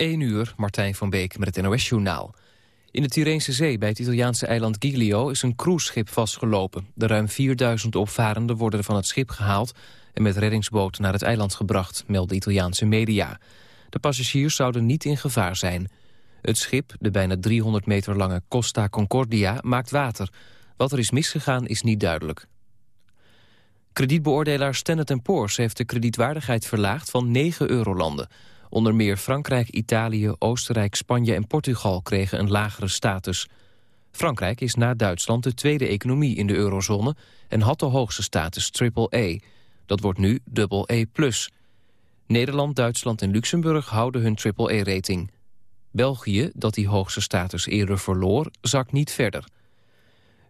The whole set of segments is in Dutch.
1 uur, Martijn van Beek met het NOS-journaal. In de Tyreense Zee bij het Italiaanse eiland Giglio is een cruiseschip vastgelopen. De ruim 4000 opvarenden worden van het schip gehaald... en met reddingsboten naar het eiland gebracht, melden Italiaanse media. De passagiers zouden niet in gevaar zijn. Het schip, de bijna 300 meter lange Costa Concordia, maakt water. Wat er is misgegaan is niet duidelijk. Kredietbeoordelaar Standard Poor's heeft de kredietwaardigheid verlaagd van 9 eurolanden... Onder meer Frankrijk, Italië, Oostenrijk, Spanje en Portugal kregen een lagere status. Frankrijk is na Duitsland de tweede economie in de eurozone... en had de hoogste status AAA. Dat wordt nu AA+. Nederland, Duitsland en Luxemburg houden hun AAA-rating. België, dat die hoogste status eerder verloor, zakt niet verder.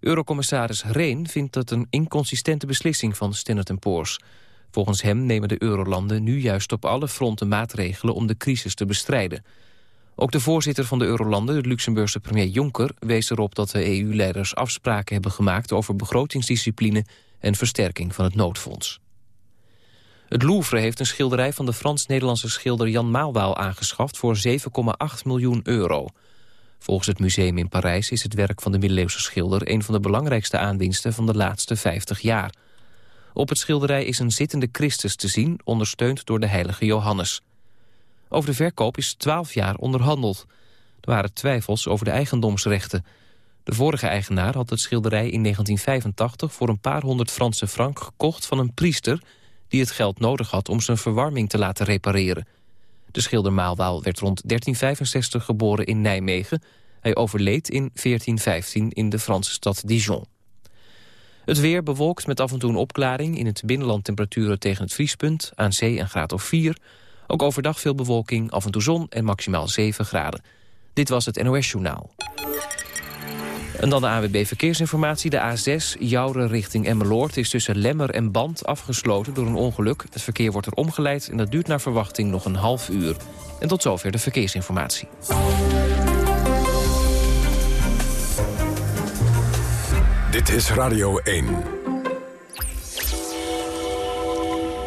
Eurocommissaris Reen vindt dat een inconsistente beslissing van Standard Poor's... Volgens hem nemen de eurolanden nu juist op alle fronten maatregelen om de crisis te bestrijden. Ook de voorzitter van de eurolanden, de Luxemburgse premier Juncker... wees erop dat de EU-leiders afspraken hebben gemaakt over begrotingsdiscipline en versterking van het noodfonds. Het Louvre heeft een schilderij van de Frans-Nederlandse schilder Jan Maalwaal aangeschaft voor 7,8 miljoen euro. Volgens het museum in Parijs is het werk van de middeleeuwse schilder een van de belangrijkste aanwinsten van de laatste 50 jaar. Op het schilderij is een zittende Christus te zien, ondersteund door de heilige Johannes. Over de verkoop is 12 jaar onderhandeld. Er waren twijfels over de eigendomsrechten. De vorige eigenaar had het schilderij in 1985 voor een paar honderd Franse frank gekocht van een priester die het geld nodig had om zijn verwarming te laten repareren. De schilder Maalwaal werd rond 1365 geboren in Nijmegen. Hij overleed in 1415 in de Franse stad Dijon. Het weer bewolkt met af en toe een opklaring. In het binnenland temperaturen tegen het vriespunt. Aan zee een graad of 4. Ook overdag veel bewolking, af en toe zon en maximaal 7 graden. Dit was het NOS Journaal. En dan de AWB Verkeersinformatie. De A6, Jouren richting Emmeloord, is tussen Lemmer en Band afgesloten door een ongeluk. Het verkeer wordt er omgeleid en dat duurt naar verwachting nog een half uur. En tot zover de verkeersinformatie. Dit is Radio 1.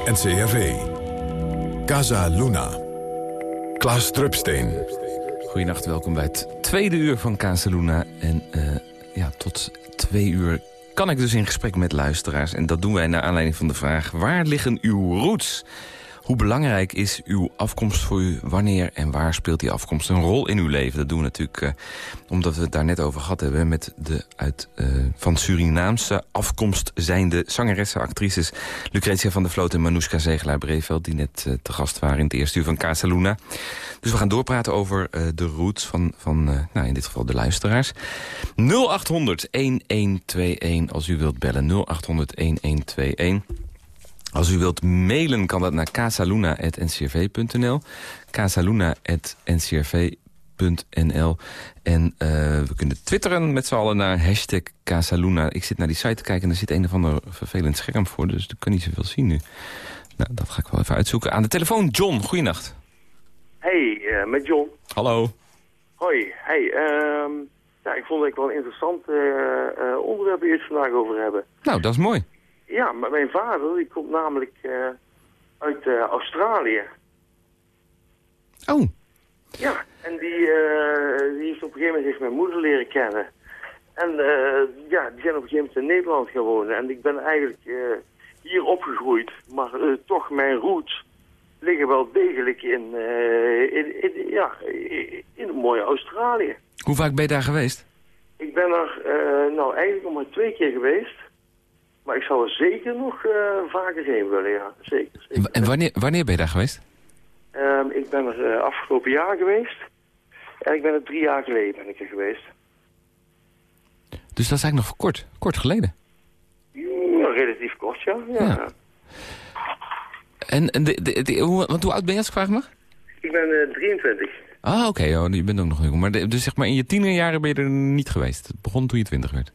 NCRV. Casa Luna. Klaas Drupsteen. Goedenacht, welkom bij het tweede uur van Casa Luna. En uh, ja, tot twee uur kan ik dus in gesprek met luisteraars. En dat doen wij naar aanleiding van de vraag... waar liggen uw roots? Hoe belangrijk is uw afkomst voor u? Wanneer en waar speelt die afkomst een rol in uw leven? Dat doen we natuurlijk uh, omdat we het daar net over gehad hebben... met de uit, uh, van Surinaamse afkomst zijnde zangeressen, actrices... Lucretia van der Vloot en Manoushka Zegelaar-Breveld... die net uh, te gast waren in het eerste uur van Casa Luna. Dus we gaan doorpraten over de roots van, van nou, in dit geval de luisteraars. 0800-1121 als u wilt bellen. 0800-1121. Als u wilt mailen kan dat naar casaluna.ncrv.nl. casaluna.ncrv.nl. En uh, we kunnen twitteren met z'n allen naar hashtag Casaluna. Ik zit naar die site te kijken en er zit een of ander vervelend scherm voor. Dus ik kan niet zoveel zien nu. Nou, dat ga ik wel even uitzoeken. Aan de telefoon, John. Goeienacht. Hey, uh, met John. Hallo. Hoi. Hey, um, ja, ik vond dat ik wel een interessant uh, onderwerp het vandaag over hebben. Nou, dat is mooi. Ja, maar mijn vader die komt namelijk uh, uit uh, Australië. Oh. Ja, en die, uh, die heeft op een gegeven moment heeft mijn moeder leren kennen. En ja, die zijn op een gegeven moment in Nederland gewoond. En ik ben eigenlijk hier opgegroeid, maar toch mijn roots liggen wel degelijk in, in, in, ja, in een mooie Australië. Hoe vaak ben je daar geweest? Ik ben er nou eigenlijk nog maar twee keer geweest. Maar ik zou er zeker nog uh, vaker heen willen, ja. Zeker. zeker. En wanneer, wanneer ben je daar geweest? Um, ik ben er uh, afgelopen jaar geweest. En ik ben er drie jaar geleden ben ik er geweest. Dus dat is eigenlijk nog kort, kort geleden? Ja, relatief kort, ja. ja. ja. En, en de, de, de, hoe, want hoe oud ben je als ik vraag mag? Ik ben uh, 23. Ah, oké. Okay, oh, je bent ook nog jong. Maar dus zeg maar in je tienerjaren ben je er niet geweest? Het begon toen je twintig werd?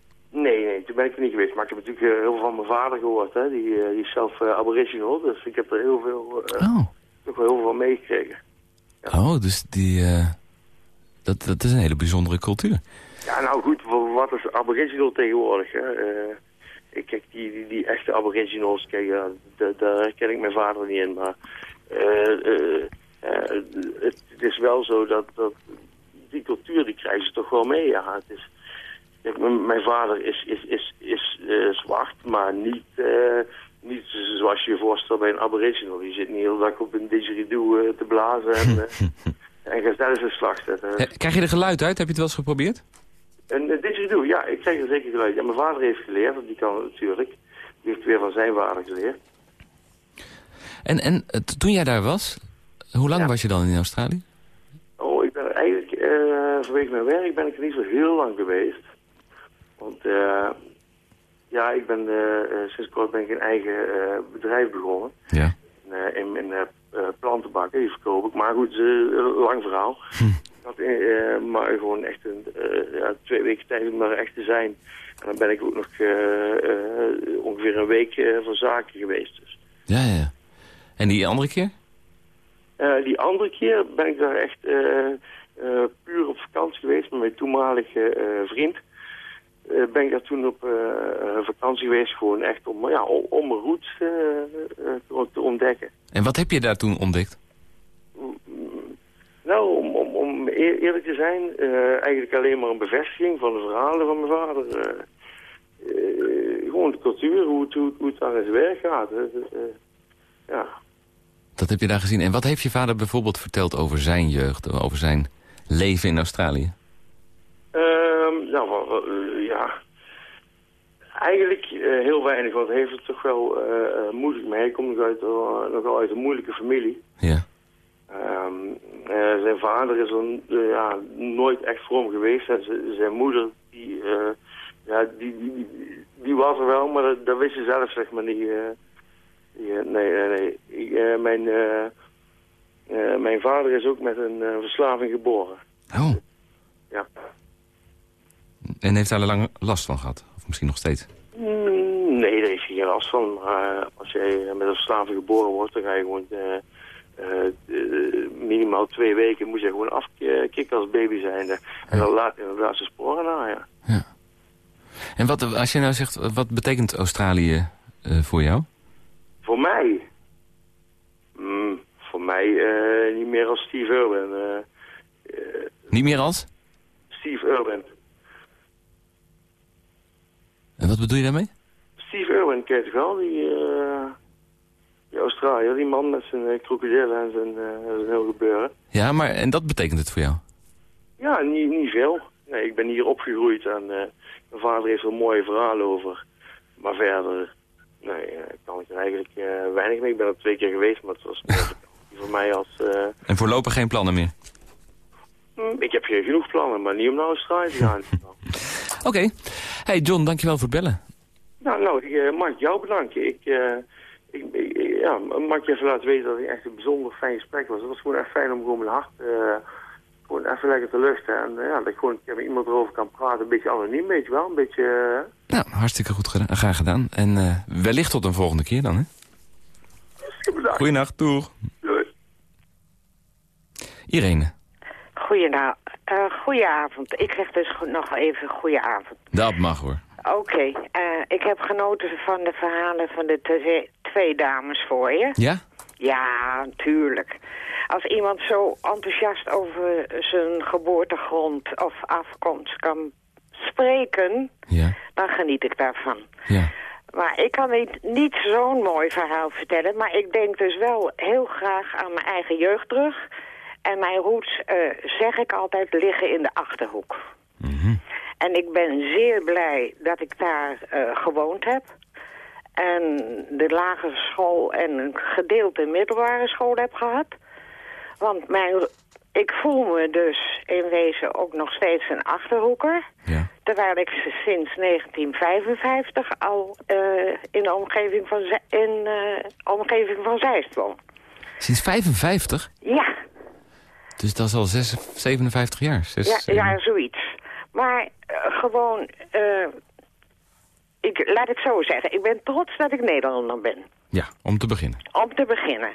ben ik er niet. Maar ik heb natuurlijk uh, heel veel van mijn vader gehoord. Hè. Die, uh, die is zelf uh, aboriginal, dus ik heb er heel veel, oh. heel veel van meegekregen. Ja. Oh, dus die, dat, dat is een hele bijzondere cultuur. Ja, nou goed, wat is aboriginal tegenwoordig? Hè? ik kijk, die, die, die, echte aboriginals, kijk, ja, daar herken ik mijn vader niet in. Maar het, het is wel zo dat, dat die cultuur die krijgen ze toch wel mee. Ja, het is, kijk, mijn vader is, is, is, is uh, zwart, maar niet, uh, niet zoals je je voorstelt bij een aboriginal. Die zit niet heel dag op een didgeridoo uh, te blazen en, en een slag zetten. Krijg je er geluid uit? Heb je het wel eens geprobeerd? Een didgeridoo, ja, ik krijg er zeker geluid. Ja, mijn vader heeft geleerd, die kan het natuurlijk. Die heeft weer van zijn vader geleerd. En, en toen jij daar was, hoe lang was je dan in Australië? Oh, ik ben eigenlijk, uh, vanwege mijn werk ben ik er niet zo heel lang geweest. Want uh, ja, ik ben uh, sinds kort ben ik een eigen bedrijf begonnen. Ja. in in plantenbakken, die verkoop ik. Maar goed, lang verhaal. Hm. Maar gewoon echt een, ja, twee weken tijd om daar echt te zijn. En dan ben ik ook nog ongeveer een week voor zaken geweest. Dus. Ja, ja. En die andere keer? Uh, die andere keer ben ik daar echt uh, uh, puur op vakantie geweest met mijn toenmalige vriend. Ben ik daar toen op vakantie geweest, gewoon echt om, ja, om, mijn roots te, te, ontdekken. En wat heb je daar toen ontdekt? Nou, om, om, om eerlijk te zijn, eigenlijk alleen maar een bevestiging van de verhalen van mijn vader. gewoon de cultuur, hoe het, hoe, hoe het aan zijn werk gaat. ja. Dat heb je daar gezien. En wat heeft je vader bijvoorbeeld verteld over zijn jeugd, over zijn leven in Australië? Um, nou, uh, ja. Eigenlijk uh, heel weinig, want hij heeft het toch wel uh, moeilijk mee. Hij komt nog uit, nogal uit een moeilijke familie. Ja. Um, zijn vader is een, ja, nooit echt voor hem geweest. En zijn moeder, die, ja, die, die, die, was er wel, maar dat, dat wist ze zelf zeg maar niet ja, nee, nee, nee. Ik, uh, mijn, uh, uh, mijn vader is ook met een verslaving geboren. Oh. Ja. En heeft hij er lang last van gehad? Misschien nog steeds? Mm, nee, daar heeft hij geen last van. Maar als jij met een verslaving geboren wordt, dan ga je gewoon... minimaal twee weken moet je gewoon afkicken als baby zijn. En dan laat inderdaad zijn sporen na, ja. ja. En wat, als je nou zegt, wat betekent Australië voor jou? Voor mij? Mm, voor mij niet meer als Steve. Uh, niet meer als? Steve Irwin. En wat bedoel je daarmee? Steve Irwin, ken je toch wel? Die, uh, die Australiër, die man met zijn krokodillen en zijn, zijn heel gebeuren. Ja, maar en dat betekent het voor jou? Ja, niet, niet veel. Nee, ik ben hier opgegroeid en mijn vader heeft er mooie verhalen over. Maar verder Nee, ik eh, kan ik er eigenlijk uh, weinig mee. Ik ben er twee keer geweest, maar het was voor mij als... Uh... En voorlopig geen plannen meer? Hm, ik heb geen genoeg plannen, maar niet om naar Australië te gaan. Oké. Okay. Hey John, dankjewel voor het bellen. Nou, nou ik mag jou bedanken. Ik, ik, ik, ja, mag je even laten weten dat het echt een bijzonder fijn gesprek was. Het was gewoon echt fijn om gewoon mijn hart gewoon even lekker te luchten. En uh, ja, dat ik gewoon met iemand erover kan praten. Een beetje anoniem, weet je wel. Een beetje... Uh... Nou, hartstikke goed gedaan, graag gedaan. En uh, wellicht tot een volgende keer dan, hè? Goeienacht, doeg. Doei. Irene. Goedenavond. Goedenavond. Ik zeg dus nog even goedenavond. Dat mag hoor. Oké. Okay. ik heb genoten van de verhalen van de twee dames voor je. Ja? Ja, natuurlijk. Als iemand zo enthousiast over zijn geboortegrond of afkomst kan spreken, ja. dan geniet ik daarvan. Ja. Maar ik kan niet, niet zo'n mooi verhaal vertellen, maar ik denk dus wel heel graag aan mijn eigen jeugd terug. En mijn roots, uh, zeg ik altijd, liggen in de Achterhoek. Mm En ik ben zeer blij dat ik daar uh, gewoond heb. En de lagere school en een gedeelte middelbare school heb gehad. Want mijn, ik voel me dus in wezen ook nog steeds een Achterhoeker. Ja. Terwijl ik sinds 1955 al uh, in de omgeving van, in, uh, omgeving van Zeist woon. Sinds 55? Ja. Dus dat is al 6, 57 jaar? 6, ja, ja, zoiets. Maar uh, gewoon, ik, laat het zo zeggen, ik ben trots dat ik Nederlander ben. Ja, om te beginnen. Om te beginnen.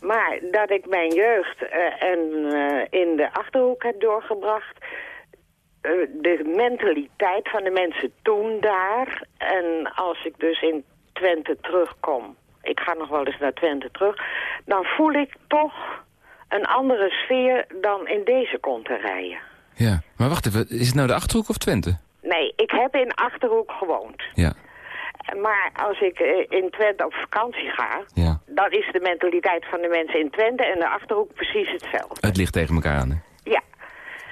Maar dat ik mijn jeugd uh, en, uh, in de Achterhoek heb doorgebracht... Uh, de mentaliteit van de mensen toen daar... en als ik dus in Twente terugkom... ik ga nog wel eens naar Twente terug... dan voel ik toch een andere sfeer dan in deze konterijen. Ja, maar wacht even, is het nou de Achterhoek of Twente? Nee, ik heb in Achterhoek gewoond. Ja, Maar als ik eh, in Twente op vakantie ga, ja. dan is de mentaliteit van de mensen in Twente en de Achterhoek precies hetzelfde. Het ligt tegen elkaar aan, hè? Ja.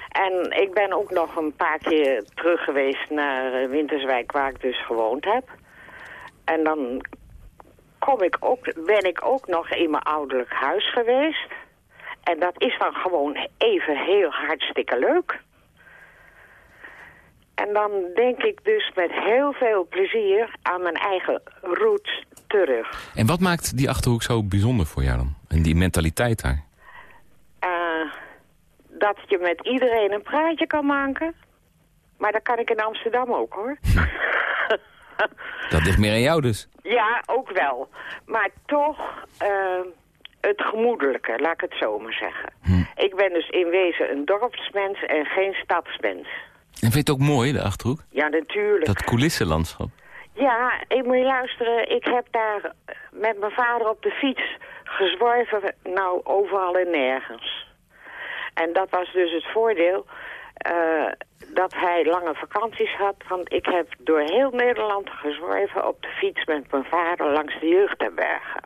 En ik ben ook nog een paar keer terug geweest naar eh, Winterswijk, waar ik dus gewoond heb. En dan kom ik ook, ben ik ook nog in mijn ouderlijk huis geweest. En dat is dan gewoon even heel hartstikke leuk. En dan denk ik dus met heel veel plezier aan mijn eigen roots terug. En wat maakt die Achterhoek zo bijzonder voor jou dan? En die mentaliteit daar? Eh, dat je met iedereen een praatje kan maken. Maar dat kan ik in Amsterdam ook hoor. Dat ligt meer aan jou dus. ja, ook wel. Maar toch eh, het gemoedelijke, laat ik het zo maar zeggen. Ik ben dus in wezen een dorpsmens en geen stadsmens. En vind je het ook mooi, de Achterhoek? Ja, natuurlijk. Dat coulissenlandschap. Ja, ik moet je luisteren. Ik heb daar met mijn vader op de fiets gezworven, nou overal en nergens. En dat was dus het voordeel eh, dat hij lange vakanties had. Want ik heb door heel Nederland gezworven op de fiets met mijn vader langs de jeugdherbergen.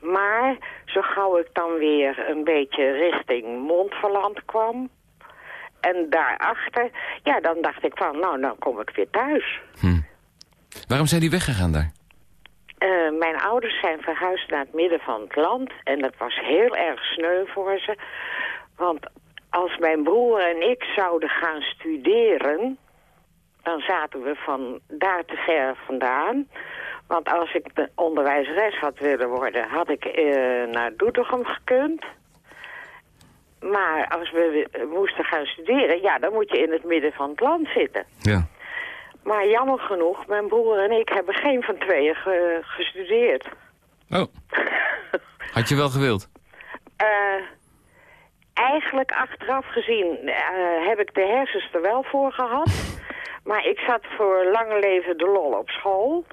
Maar zo gauw ik dan weer een beetje richting Montferland kwam... en daarachter, ja, dan dacht ik van, nou, dan kom ik weer thuis. Waarom zijn die weggegaan daar? Eh, mijn ouders zijn verhuisd naar het midden van het land. En dat was heel erg sneu voor ze. Want als mijn broer en ik zouden gaan studeren... dan zaten we van daar te ver vandaan. Want als ik de onderwijzeres had willen worden... had ik eh, naar Doetinchem gekund. Maar als we moesten gaan studeren... ja, dan moet je in het midden van het land zitten. Ja. Maar jammer genoeg, mijn broer en ik hebben geen van tweeën ge- gestudeerd. Oh. Had je wel gewild? Eh, eigenlijk achteraf gezien eh, heb ik de hersens er wel voor gehad. maar ik zat voor lang leven de lol op school.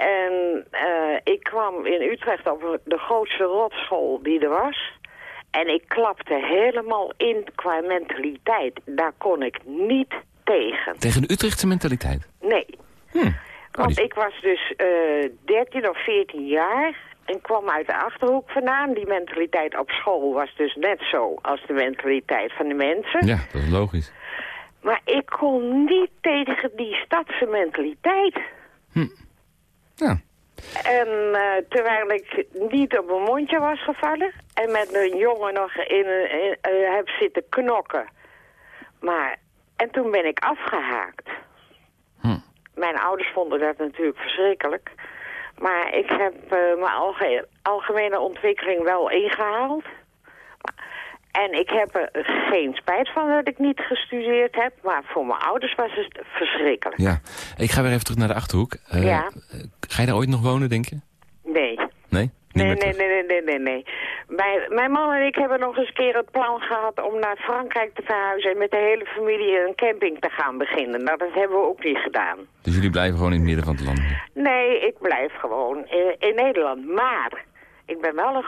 En eh, ik kwam in Utrecht op de grootste rotschool die er was. En ik klapte helemaal in qua mentaliteit. Daar kon ik niet tegen. Tegen de Utrechtse mentaliteit? Nee. Hm. Oh, Want ik was dus eh 13 of 14 jaar en kwam uit de Achterhoek vandaan. Die mentaliteit op school was dus net zo als de mentaliteit van de mensen. Ja, dat is logisch. Maar ik kon niet tegen die stadse mentaliteit. Ja. En eh, terwijl ik niet op mijn mondje was gevallen en met een jongen nog in, een- in, eh, heb zitten knokken. Maar, en toen ben ik afgehaakt. Hm. Mijn ouders vonden dat natuurlijk verschrikkelijk. Maar ik heb eh, mijn alge- algemene ontwikkeling wel ingehaald. En ik heb er geen spijt van dat ik niet gestudeerd heb. Maar voor mijn ouders was het verschrikkelijk. ja. Ik ga weer even terug naar de Achterhoek. Eh, Ja. eh, Ga je daar ooit nog wonen, denk je? Nee. Nee? Nee, nee, nee, nee, nee, nee, nee. Mijn, mijn man en ik hebben nog eens een keer het plan gehad om naar Frankrijk te verhuizen en met de hele familie een camping te gaan beginnen. Nou, dat hebben we ook niet gedaan. Dus jullie blijven gewoon in het midden van het land? Nee, ik blijf gewoon in, in Nederland. Maar ik ben wel een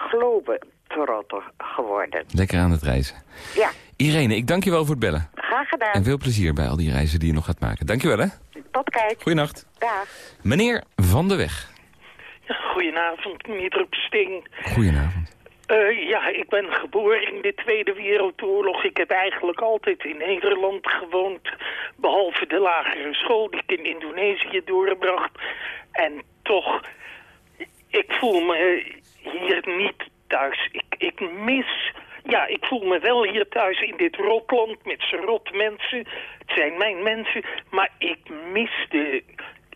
globetrotter geworden. Lekker aan het reizen. Ja, Irene, ik dank je wel voor het bellen. graag En gedaan. veel plezier bij al die reizen die je nog gaat maken. Dank je wel, hè. Tot kijk. Goeienacht. Dag. Meneer Van der Weg. Ja, goedenavond, meneer Sting. Goedenavond. Eh, ja, ik ben geboren in de Tweede Wereldoorlog. Ik heb eigenlijk altijd in Nederland gewoond. Behalve de lagere school die ik in Indonesië doorbracht. En toch, ik voel me hier niet Ik, ik mis... Ja, ik voel me wel hier thuis in dit rotland met z'n rot mensen. Het zijn mijn mensen, maar ik mis de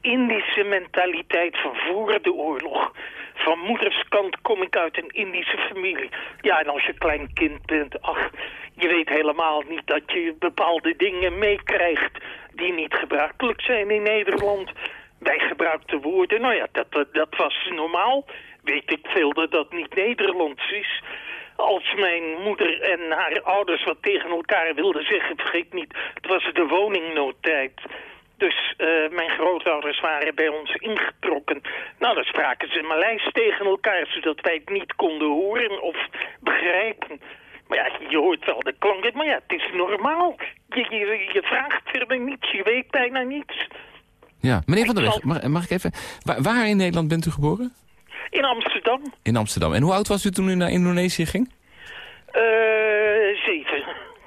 Indische mentaliteit van voor de oorlog. Van moederskant kom ik uit een Indische familie. Ja, en als je klein kind bent, ach, je weet helemaal niet dat je bepaalde dingen meekrijgt die niet gebruikelijk zijn in Nederland. Wij gebruikten woorden, nou ja, dat, dat was normaal. Weet ik veel dat dat niet Nederlands is. Als mijn moeder en haar ouders wat tegen elkaar wilden zeggen, vergeet niet, het was de woningnoodtijd. Dus eh, mijn grootouders waren bij ons ingetrokken. Nou, dan spraken ze Maleis tegen elkaar, zodat wij het niet konden horen of begrijpen. Maar ja, je hoort wel de klanken, maar ja, het is normaal. Je, je, je vraagt verder niets, je weet bijna niets. Ja, meneer Van der Weg, mag, mag ik even... Waar, waar in Nederland bent u geboren? In Amsterdam, In Amsterdam. En hoe oud was u toen u naar Indonesië ging? eh zeven.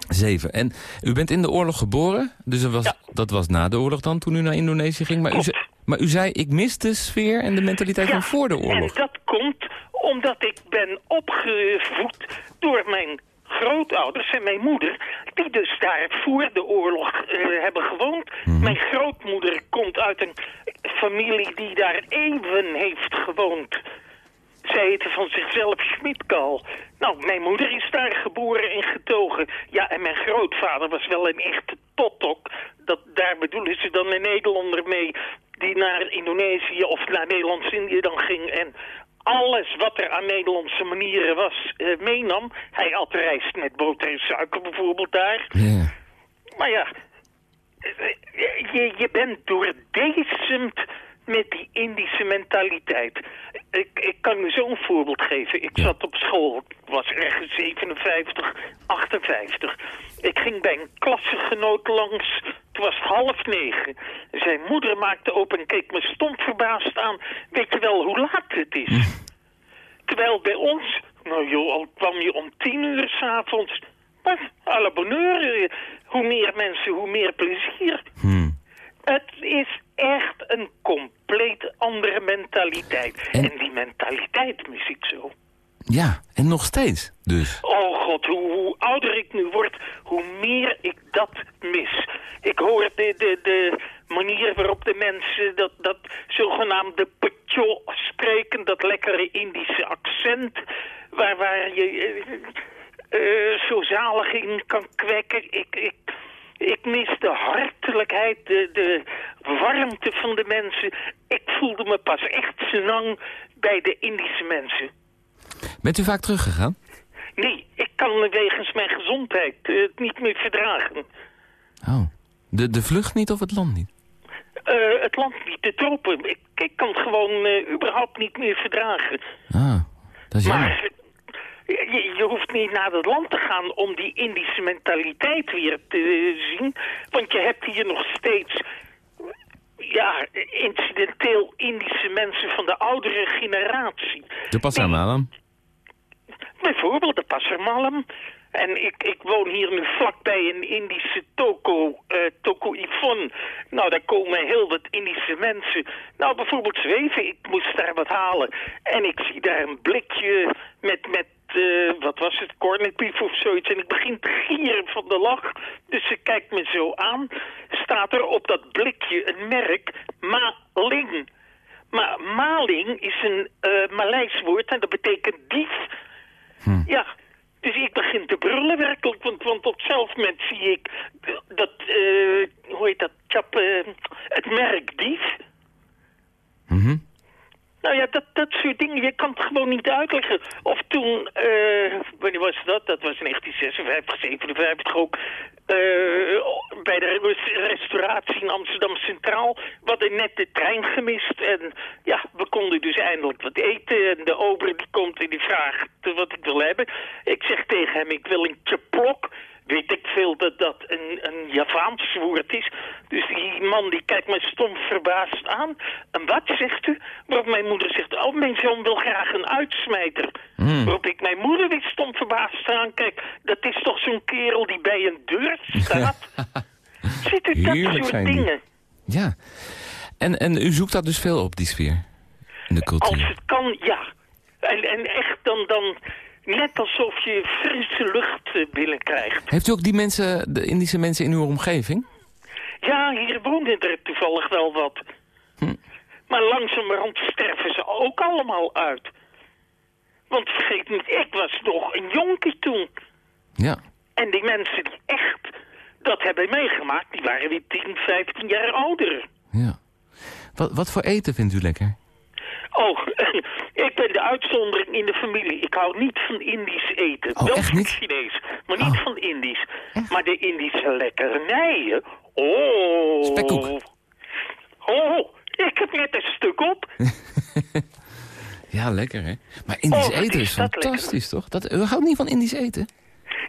Zeven. En u bent in de oorlog geboren, dus dat was, Ja. dat was na de oorlog dan, toen u naar Indonesië ging. Maar u, zei, maar u zei, ik mis de sfeer en de mentaliteit van voor de oorlog. en dat komt omdat ik ben opgevoed door mijn grootouders en mijn moeder... die dus daar voor de oorlog eh, hebben gewoond. Mhm. Mijn grootmoeder komt uit een familie die daar eeuwen heeft gewoond... Zij heette van zichzelf Schmidkal. Nou, mijn moeder is daar geboren en getogen. Ja, en mijn grootvader was wel een echte totok. Dat, daar bedoelen ze dan een Nederlander mee... die naar Indonesië of naar Nederlands-Indië dan ging... en alles wat er aan Nederlandse manieren was, eh, meenam. Hij had rijst met boter en suiker bijvoorbeeld daar. Maar ja, eh, je, je bent doordezemd met die Indische mentaliteit. Ik, ik kan u zo'n voorbeeld geven. Ik zat op school, was ergens 57, 58. Ik ging bij een klassegenoot langs, het was half negen. Zijn moeder maakte open en keek me stom verbaasd aan. Weet je wel hoe laat het is? Terwijl bij ons, nou joh, al kwam je om tien uur s'avonds. Maar à la bonheur, eh, hoe meer mensen, hoe meer plezier. Hmm. Het is echt een compleet andere mentaliteit. En- En, die mentaliteit mis ik zo. ja, en nog steeds dus. Oh god, hoe, hoe ouder ik nu word, hoe meer ik dat mis. Ik hoor de, de, de manier waarop de mensen dat, dat zogenaamde petjo spreken, dat lekkere Indische accent, waar, waar je eh, zo zalig in kan kwekken. Ik, ik, ik mis de hartelijkheid, de, de warmte van de mensen. Ik voelde me pas echt senang bij de Indische mensen. Bent u vaak teruggegaan? Nee, ik kan wegens mijn gezondheid eh, het niet meer verdragen. Oh. De, de vlucht niet of het land niet? Eh, het land niet, de tropen. Ik, ik kan het gewoon eh, überhaupt niet meer verdragen. Ah, dat is jammer. Maar eh, je, je hoeft niet naar het land te gaan om die Indische mentaliteit weer te zien. Want je hebt hier nog steeds... Ja, incidenteel Indische mensen van de oudere generatie. De Pasamalam? Bijvoorbeeld de Passermalm. En ik, ik woon hier nu vlakbij een Indische toko, eh toko Ifon. Nou, daar komen heel wat Indische mensen. Nou, bijvoorbeeld zweven. Ik moest daar wat halen. En ik zie daar een blikje met, met eh, wat was het, corned beef of zoiets. En ik begin te gieren van de lach. Dus ze kijkt me zo aan. Staat er op dat blikje een merk, Maling. Maar maling is een eh Maleis woord en dat betekent dief. Ja, dus ik begin te brullen werkelijk, want, want op moment zie ik dat, eh, hoe heet dat, chap, het merk dief. Mhm. Nou ja, dat, dat soort dingen, je kan het gewoon niet uitleggen. Of toen, eh, wanneer was dat? Dat was 1956, 57 ook. eh, bij de res- restauratie in Amsterdam Centraal. We hadden net de trein gemist. En ja, we konden dus eindelijk wat eten. En de ober die komt en die vraagt wat ik wil hebben. Ik zeg tegen hem, ik wil een tjeplok. Weet ik veel dat dat een, een Javaans woord is. Dus die man die kijkt mij stom verbaasd aan. En wat zegt u? Waarop mijn moeder zegt, oh mijn zoon wil graag een uitsmijter. Mm. Waarop ik mijn moeder weer stom verbaasd aan kijk. Dat is toch zo'n kerel die bij een deur staat? Ziet u dat Heerlijk soort die. dingen? Ja. En, en u zoekt dat dus veel op, die sfeer? In de Als cultuur? het kan, ja. En, en echt dan, dan net alsof je frisse lucht eh, binnenkrijgt. Heeft u ook die mensen, de Indische mensen in uw omgeving? Ja, hier wonen er toevallig wel wat. Hm. Maar langzamerhand sterven ze ook allemaal uit. Want vergeet niet, ik was nog een jonkie toen. Ja. En die mensen die echt dat hebben meegemaakt, die waren weer 10, 15 jaar ouder. ja. Wat, wat voor eten vindt u lekker? Oh, ik ben de uitzondering in de familie. Ik hou niet van Indisch eten. Oh, Wel echt van niet? Chinees, maar niet Oh. van Indisch. Maar de Indische lekkernijen... Oh... Spekkoek. Oh, ik heb net een stuk op. Ja, lekker hè. Maar Indisch Oh, eten is fantastisch, toch? Dat, u houdt niet van Indisch eten?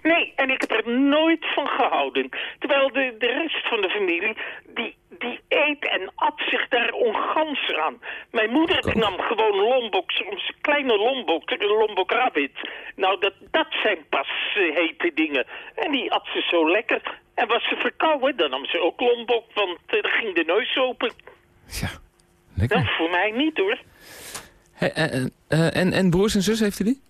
Nee, en ik heb er nooit van gehouden. Terwijl de, de rest van de familie, die, die eet en at zich daar ongans aan. Mijn moeder nam gewoon lombok, soms kleine lombok, een lombok rabbit. Nou, dat, dat zijn pas eh, hete dingen. En die at ze zo lekker. En was ze verkouden, dan nam ze ook lombok, want eh, dan ging de neus open. Ja, lekker. Nou, voor mij niet hoor. Eh, en, en broers en zus, heeft u die?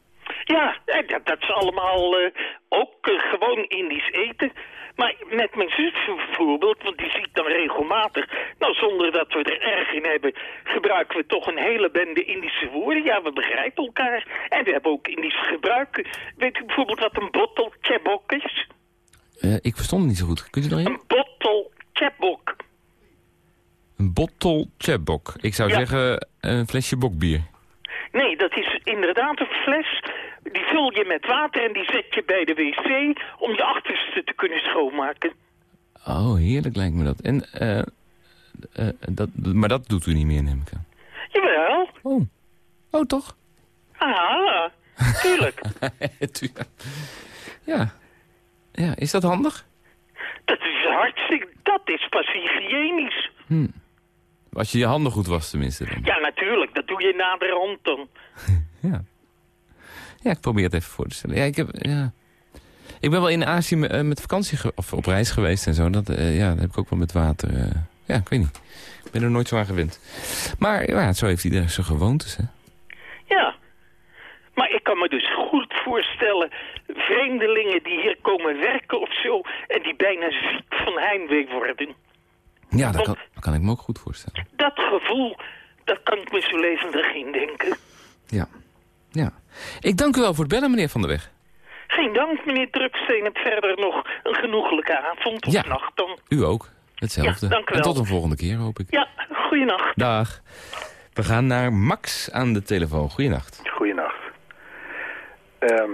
Ja, eh, dat, dat is allemaal eh, ook eh, gewoon Indisch eten. Maar met mijn zus bijvoorbeeld, want die zie ik dan regelmatig. Nou, zonder dat we er erg in hebben, gebruiken we toch een hele bende Indische woorden. Ja, we begrijpen elkaar. En we hebben ook Indisch gebruik. Weet u bijvoorbeeld wat een bottle chebok is? Ik verstond het niet zo goed. Kunt u nog een? Een bottle chebok. Een bottle chebok. Ik zou Ja. zeggen een flesje bokbier. Nee, dat is inderdaad een fles. Die vul je met water en die zet je bij de wc om je achterste te kunnen schoonmaken. Oh, heerlijk lijkt me dat. En, eh, eh, dat maar dat doet u niet meer, neem ik aan. Jawel. Oh. Oh, toch? Ah, tuurlijk. Tu- ja. Ja, is dat handig? Dat is hartstikke... Dat is pas hygiënisch. Als je je handen goed was tenminste dan. Ja, natuurlijk. Dat doe je naderhand dan. Ja. Ja, ik probeer het even voor te stellen. Ja, ik, heb, ja. ik ben wel in Azië eh, met vakantie of op reis geweest en zo. Dat, eh, ja, dat heb ik ook wel met water. eh. ja, ik weet niet. Ik ben er nooit zo aan gewend. Maar ja, zo heeft iedereen zijn gewoontes, hè. Ja. Maar ik kan me dus goed voorstellen... vreemdelingen die hier komen werken of zo... en die bijna ziek van heimwee worden. Ja, dat kan, dat kan ik me ook goed voorstellen. Dat gevoel, dat kan ik me zo levendig indenken. Ja. ja. Ik dank u wel voor het bellen, meneer Van der Weg. Geen dank, meneer Druksteen. En verder nog een genoeglijke avond of Ja. nacht dan. U ook. Hetzelfde. Ja, dank u en wel. tot een volgende keer, hoop ik. Ja, goeienacht. Dag. We gaan naar Max aan de telefoon. Goeienacht. Goeienacht. Ehm,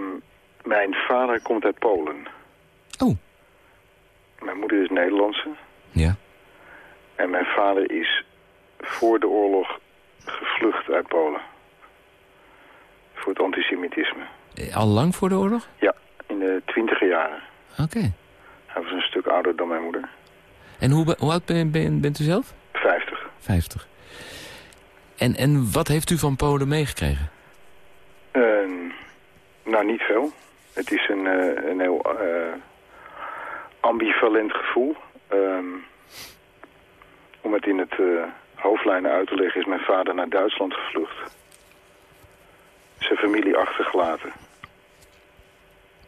mijn vader komt uit Polen. Oh. Mijn moeder is Nederlandse. Ja. En mijn vader is voor de oorlog gevlucht uit Polen. Voor het antisemitisme. Eh, Al lang voor de oorlog? Ja, in de twintiger jaren. Oké. Hij was een stuk ouder dan mijn moeder. En hoe, hoe oud ben, ben- bent u zelf? Vijftig. 50. En, en wat heeft u van Polen meegekregen? Ehm, nou, niet veel. Het is een, eh, een heel eh, ambivalent gevoel. Ehm, om het in het hoofdlijnen uit te leggen is mijn vader naar Duitsland gevlucht. Zijn familie achtergelaten.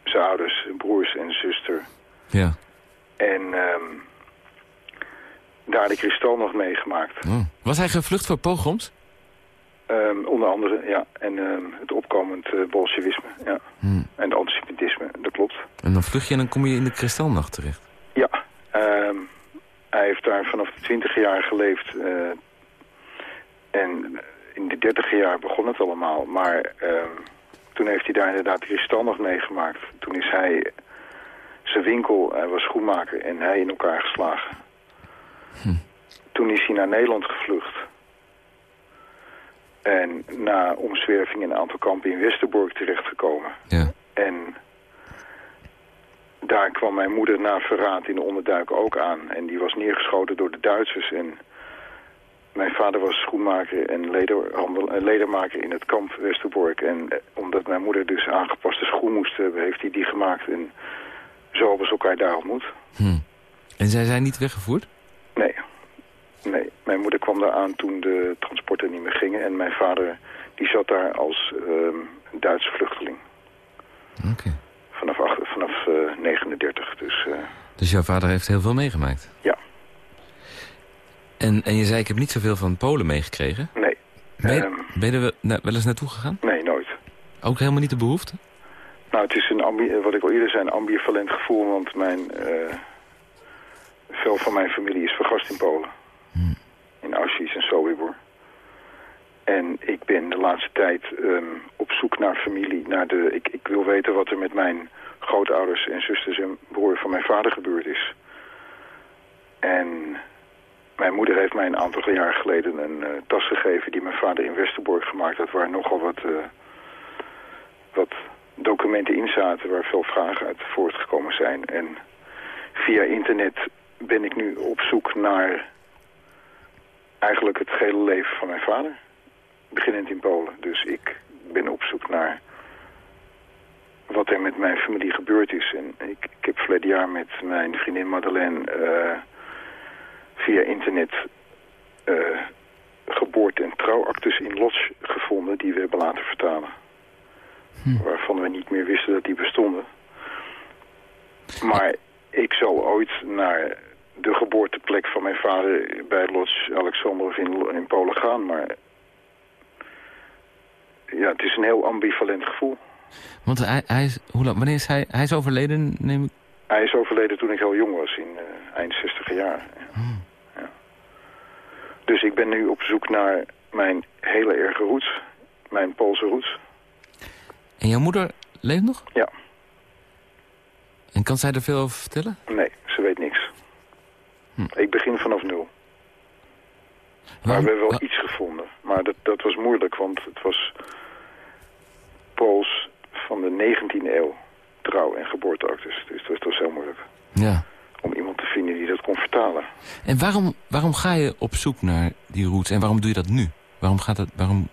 Zijn ouders, broers en zuster. Ja. En ehm, daar de kristal nog meegemaakt. Oh. Was hij gevlucht voor pogroms? Ehm, onder andere, ja. En ehm, het opkomend eh bolsjewisme, ja. Hmm. En de antisemitisme, dat klopt. En dan vlucht je en dan kom je in de kristalnacht terecht. Ja, hij heeft daar vanaf de twintig jaar geleefd. eh, en in de dertig jaar begon het allemaal. Maar ehm, toen heeft hij daar inderdaad nog meegemaakt. Toen is hij zijn winkel, hij was schoenmaker, en hij in elkaar geslagen. Toen is hij naar Nederland gevlucht. En na omzwerving in een aantal kampen in Westerbork terechtgekomen. Ja. En daar kwam mijn moeder na verraad in de onderduik ook aan. En die was neergeschoten door de Duitsers. En mijn vader was schoenmaker en lederhandel, eh, ledermaker in het kamp Westerbork. En eh, omdat mijn moeder dus aangepaste schoen moest hebben, heeft hij die gemaakt. En zo hebben ze elkaar daar ontmoet. Hm. En zij zijn niet weggevoerd? Nee. Nee, mijn moeder kwam daar aan toen de transporten niet meer gingen. En mijn vader die zat daar als ehm, Duitse vluchteling. Oké. Vanaf, acht- vanaf eh, 39. Dus eh, Dus jouw vader heeft heel veel meegemaakt? ja, En, en je zei, ik heb niet zoveel van Polen meegekregen. nee. Ben je, Ehm, ben je er na- wel eens naartoe gegaan? nee, nooit. Ook helemaal niet de behoefte? Nou, het is een ambi wat ik al eerder zei, een ambivalent gevoel. Want mijn, eh, veel van mijn familie is vergast in Polen. In Auschwitz en Sobibor. En ik ben de laatste tijd ehm, op zoek naar familie. Naar de, ik, ik wil weten wat er met mijn grootouders en zusters en broer van mijn vader gebeurd is. En mijn moeder heeft mij een aantal jaar geleden een uh, tas gegeven die mijn vader in Westerbork gemaakt had, waar nogal wat, uh, wat documenten in zaten waar veel vragen uit voortgekomen zijn. En via internet ben ik nu op zoek naar eigenlijk het gehele leven van mijn vader. Beginnend in Polen. Dus ik ben op zoek naar wat er met mijn familie gebeurd is. En ik, ik heb verleden jaar met mijn vriendin Madeleine uh, via internet uh, geboorte- en trouwactes in Lodz gevonden die we hebben laten vertalen. Hm. Waarvan we niet meer wisten dat die bestonden. Maar ik zal ooit naar de geboorteplek van mijn vader bij Lodz Alexander in, in Polen gaan. Maar ja, het is een heel ambivalent gevoel. Want hij, hij is, hoe lang, wanneer is hij, hij is overleden, neem ik? Hij is overleden toen ik heel jong was, in uh, eind 60 jaar. Hmm. Dus ik ben nu op zoek naar mijn hele erge roots, mijn Poolse roots. En jouw moeder leeft nog? Ja. En kan zij er veel over vertellen? Nee, ze weet niks. Hm. Ik begin vanaf nul. Maar we hebben wel iets gevonden. Maar dat, dat was moeilijk, want het was Pools van de 19e eeuw. Trouw- en geboorteactes. Dus dat was heel moeilijk. Ja. Om iemand te vinden die dat kon vertalen. En waarom, waarom ga je op zoek naar die roots? En waarom doe je dat nu? Waarom, gaat dat, waarom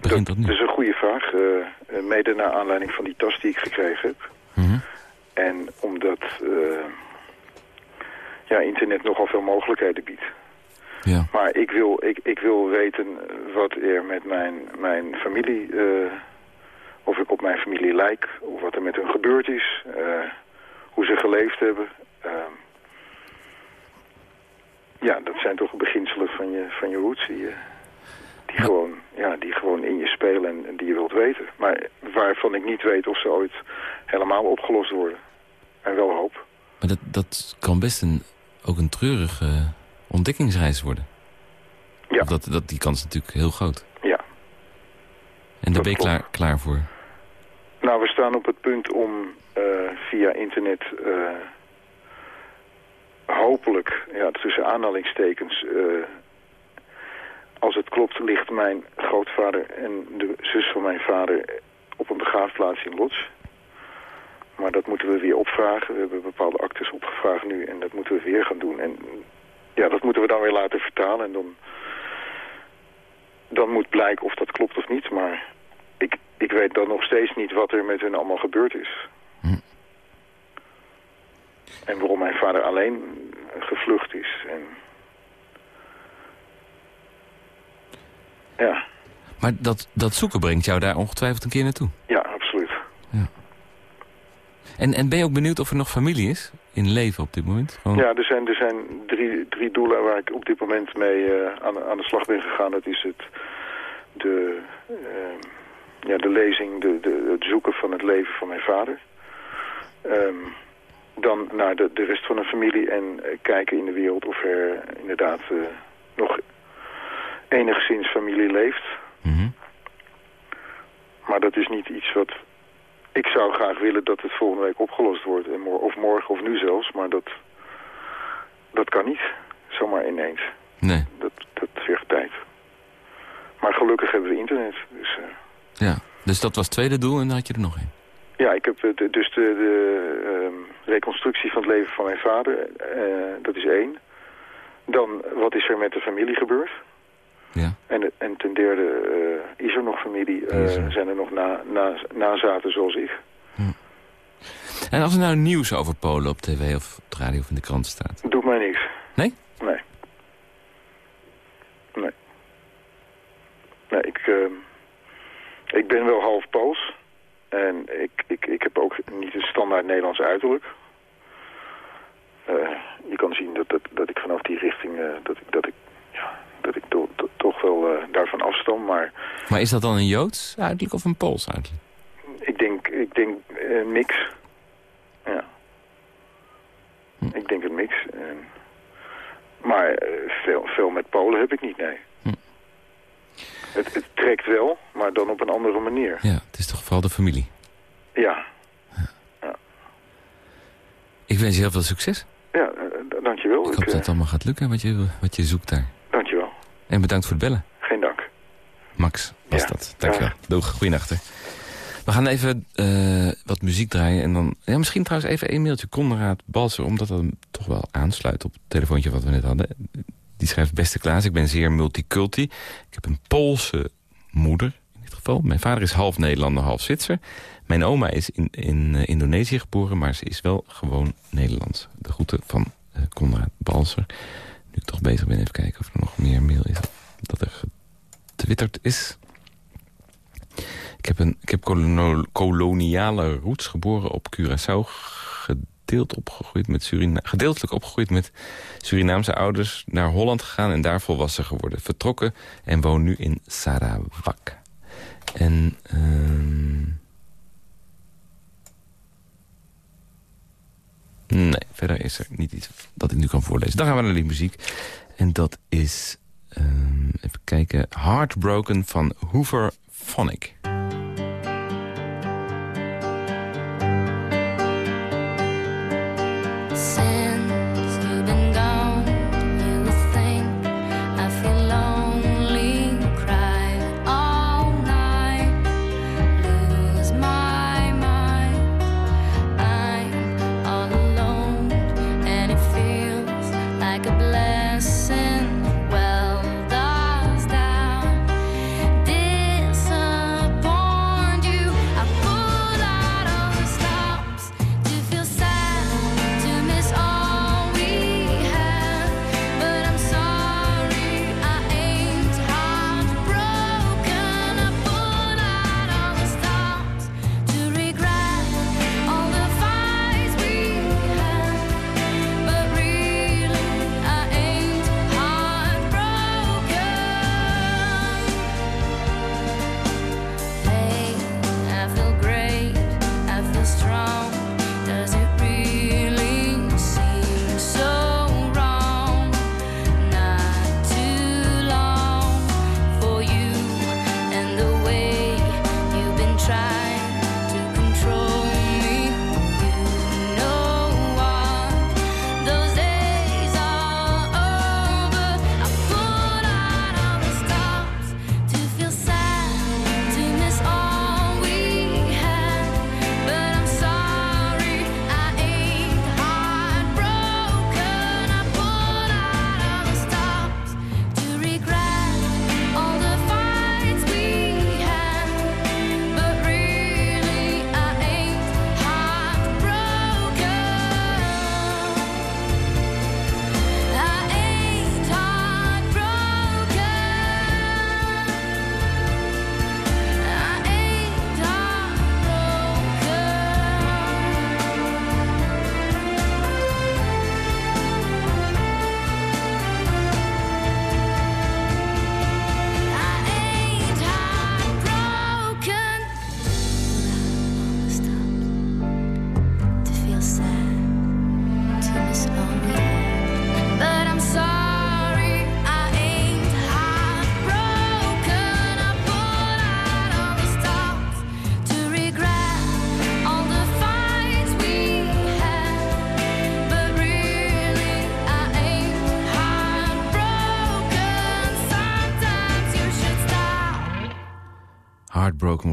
begint dat, nu? Dat is een goede vraag. Uh, mede naar aanleiding van die tas die ik gekregen heb. Mm En omdat uh, ja, internet nogal veel mogelijkheden biedt. Ja. Maar ik wil, ik, ik wil weten wat er met mijn, mijn familie... Uh, of ik op mijn familie lijk, of wat er met hun gebeurd is, hoe ze geleefd hebben. Ja, dat zijn toch beginselen van je, van je roots die, die, gewoon, ja, die gewoon in je spelen en, en, die je wilt weten. Maar waarvan ik niet weet of ze ooit helemaal opgelost worden. En wel hoop. Maar dat, dat kan best een, ook een treurige ontdekkingsreis worden. Ja. Of dat, dat, die kans is natuurlijk heel groot. Ja. En daar ben je klaar, klaar voor? Nou, we staan op het punt om uh, via internet uh, hopelijk, ja, tussen aanhalingstekens, uh, als het klopt, ligt mijn grootvader en de zus van mijn vader op een begraafplaats in Lodz. Maar dat moeten we weer opvragen. We hebben bepaalde actes opgevraagd nu en dat moeten we weer gaan doen. En ja, dat moeten we dan weer laten vertalen en dan, dan moet blijken of dat klopt of niet. Maar ik, ik weet dan nog steeds niet wat er met hun allemaal gebeurd is. En waarom mijn vader alleen gevlucht is. En... Ja. Maar dat, dat zoeken brengt jou daar ongetwijfeld een keer naartoe? Ja, absoluut. Ja. En, en ben je ook benieuwd of er nog familie is in leven op dit moment? Gewoon... Ja, er zijn, er zijn drie, drie doelen waar ik op dit moment mee uh, aan, aan de slag ben gegaan. Dat is het, de, uh, ja, de lezing, de, de, het zoeken van het leven van mijn vader. Um, dan naar de, de rest van de familie en uh, kijken in de wereld of er inderdaad uh, nog enigszins familie leeft. Mm -hmm. Maar dat is niet iets wat... Ik zou graag willen dat het volgende week opgelost wordt. En mor of morgen of nu zelfs. Maar dat, dat kan niet. Zomaar ineens. Nee. Dat, dat vergt tijd. Maar gelukkig hebben we internet. Dus... Uh, ja, dus dat was het tweede doel en dan had je er nog één. Ja, ik heb de, dus de, de um, reconstructie van het leven van mijn vader, uh, dat is één. Dan, wat is er met de familie gebeurd? Ja. En, en ten derde, uh, is er nog familie? Zijn er nog na, na, nazaten zoals ik? Hm. En als er nou nieuws over Polen op tv of op de radio of in de krant staat? Doet mij niks. Nee? Nee. Nee. Nee, ik... Uh, ik ben wel half Pools. En ik, ik, ik heb ook niet een standaard Nederlands uiterlijk. Uh, je kan zien dat, dat, dat ik vanaf die richting, uh, dat ik, dat ik, ja, dat ik to, to, toch wel uh, daarvan afstam. Maar, maar is dat dan een Joods uiterlijk of een Pools uiterlijk? Ik denk, ik denk een mix. Ja. Hm. Ik denk een mix. Maar veel, veel met Polen heb ik niet, nee. Het, het, trekt wel, maar dan op een andere manier. Ja, het is toch vooral de familie? Ja. ja. ja. Ik wens je heel veel succes. Ja, dank dankjewel. Ik hoop dat het allemaal gaat lukken wat je, wat je zoekt daar. Dankjewel. En bedankt voor het bellen. Geen dank. Max was Ja. dat. Dankjewel. Doeg, goeienacht. We gaan even eh, wat muziek draaien. En dan, ja, misschien trouwens even een mailtje. Conrad Balser, omdat dat hem toch wel aansluit op het telefoontje wat we net hadden. Die schrijft, beste Klaas, ik ben zeer multiculti. Ik heb een Poolse moeder in dit geval. Mijn vader is half Nederlander, half Zwitser. Mijn oma is in, in eh, Indonesië geboren, maar ze is wel gewoon Nederlands. De groeten van eh, Conrad Balser. Nu ik toch bezig ben, even kijken of er nog meer mail is. Dat er getwitterd is. Ik heb, een, ik heb koloniale roots geboren op Curaçao. Gedeeld opgegroeid met Surina gedeeltelijk opgegroeid met Surinaamse ouders. Naar Holland gegaan en daar volwassen geworden. Vertrokken en woon nu in Sarawak. En... ehm, Nee, verder is er niet iets dat ik nu kan voorlezen. Dan gaan we naar die muziek. En dat is, ehm, even kijken, Heartbroken van Hoover Phonic.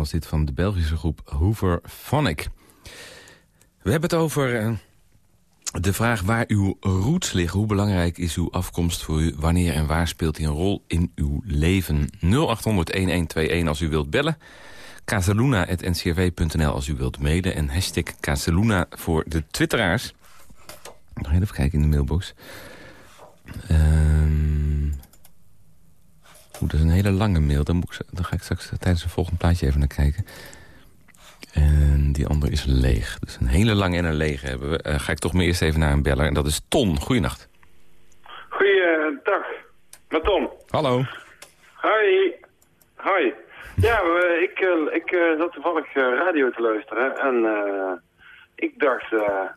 Was dit van de Belgische groep Hoover Phonic. We hebben het over eh, de vraag waar uw roots liggen. Hoe belangrijk is uw afkomst voor u? Wanneer en waar speelt die een rol in uw leven? 0800-1121 als u wilt bellen. Casaluna.ncrv.nl als u wilt mailen. En hashtag Casaluna voor de twitteraars. Nog even kijken in de mailbox. Ehm... Oeh, dat is een hele lange mail. Dan, moet ik, dan ga ik straks tijdens een volgend plaatje even naar kijken. En die andere is leeg. Dus een hele lange en een lege hebben we. Eh, ga ik toch maar eerst even naar een beller. En dat is Ton. Goeienacht. Goeiedag, met Tom. Hallo. Hoi. Hoi. Ja, we- ik, eh, ik eh, zat toevallig radio te luisteren en eh, ik dacht, eh,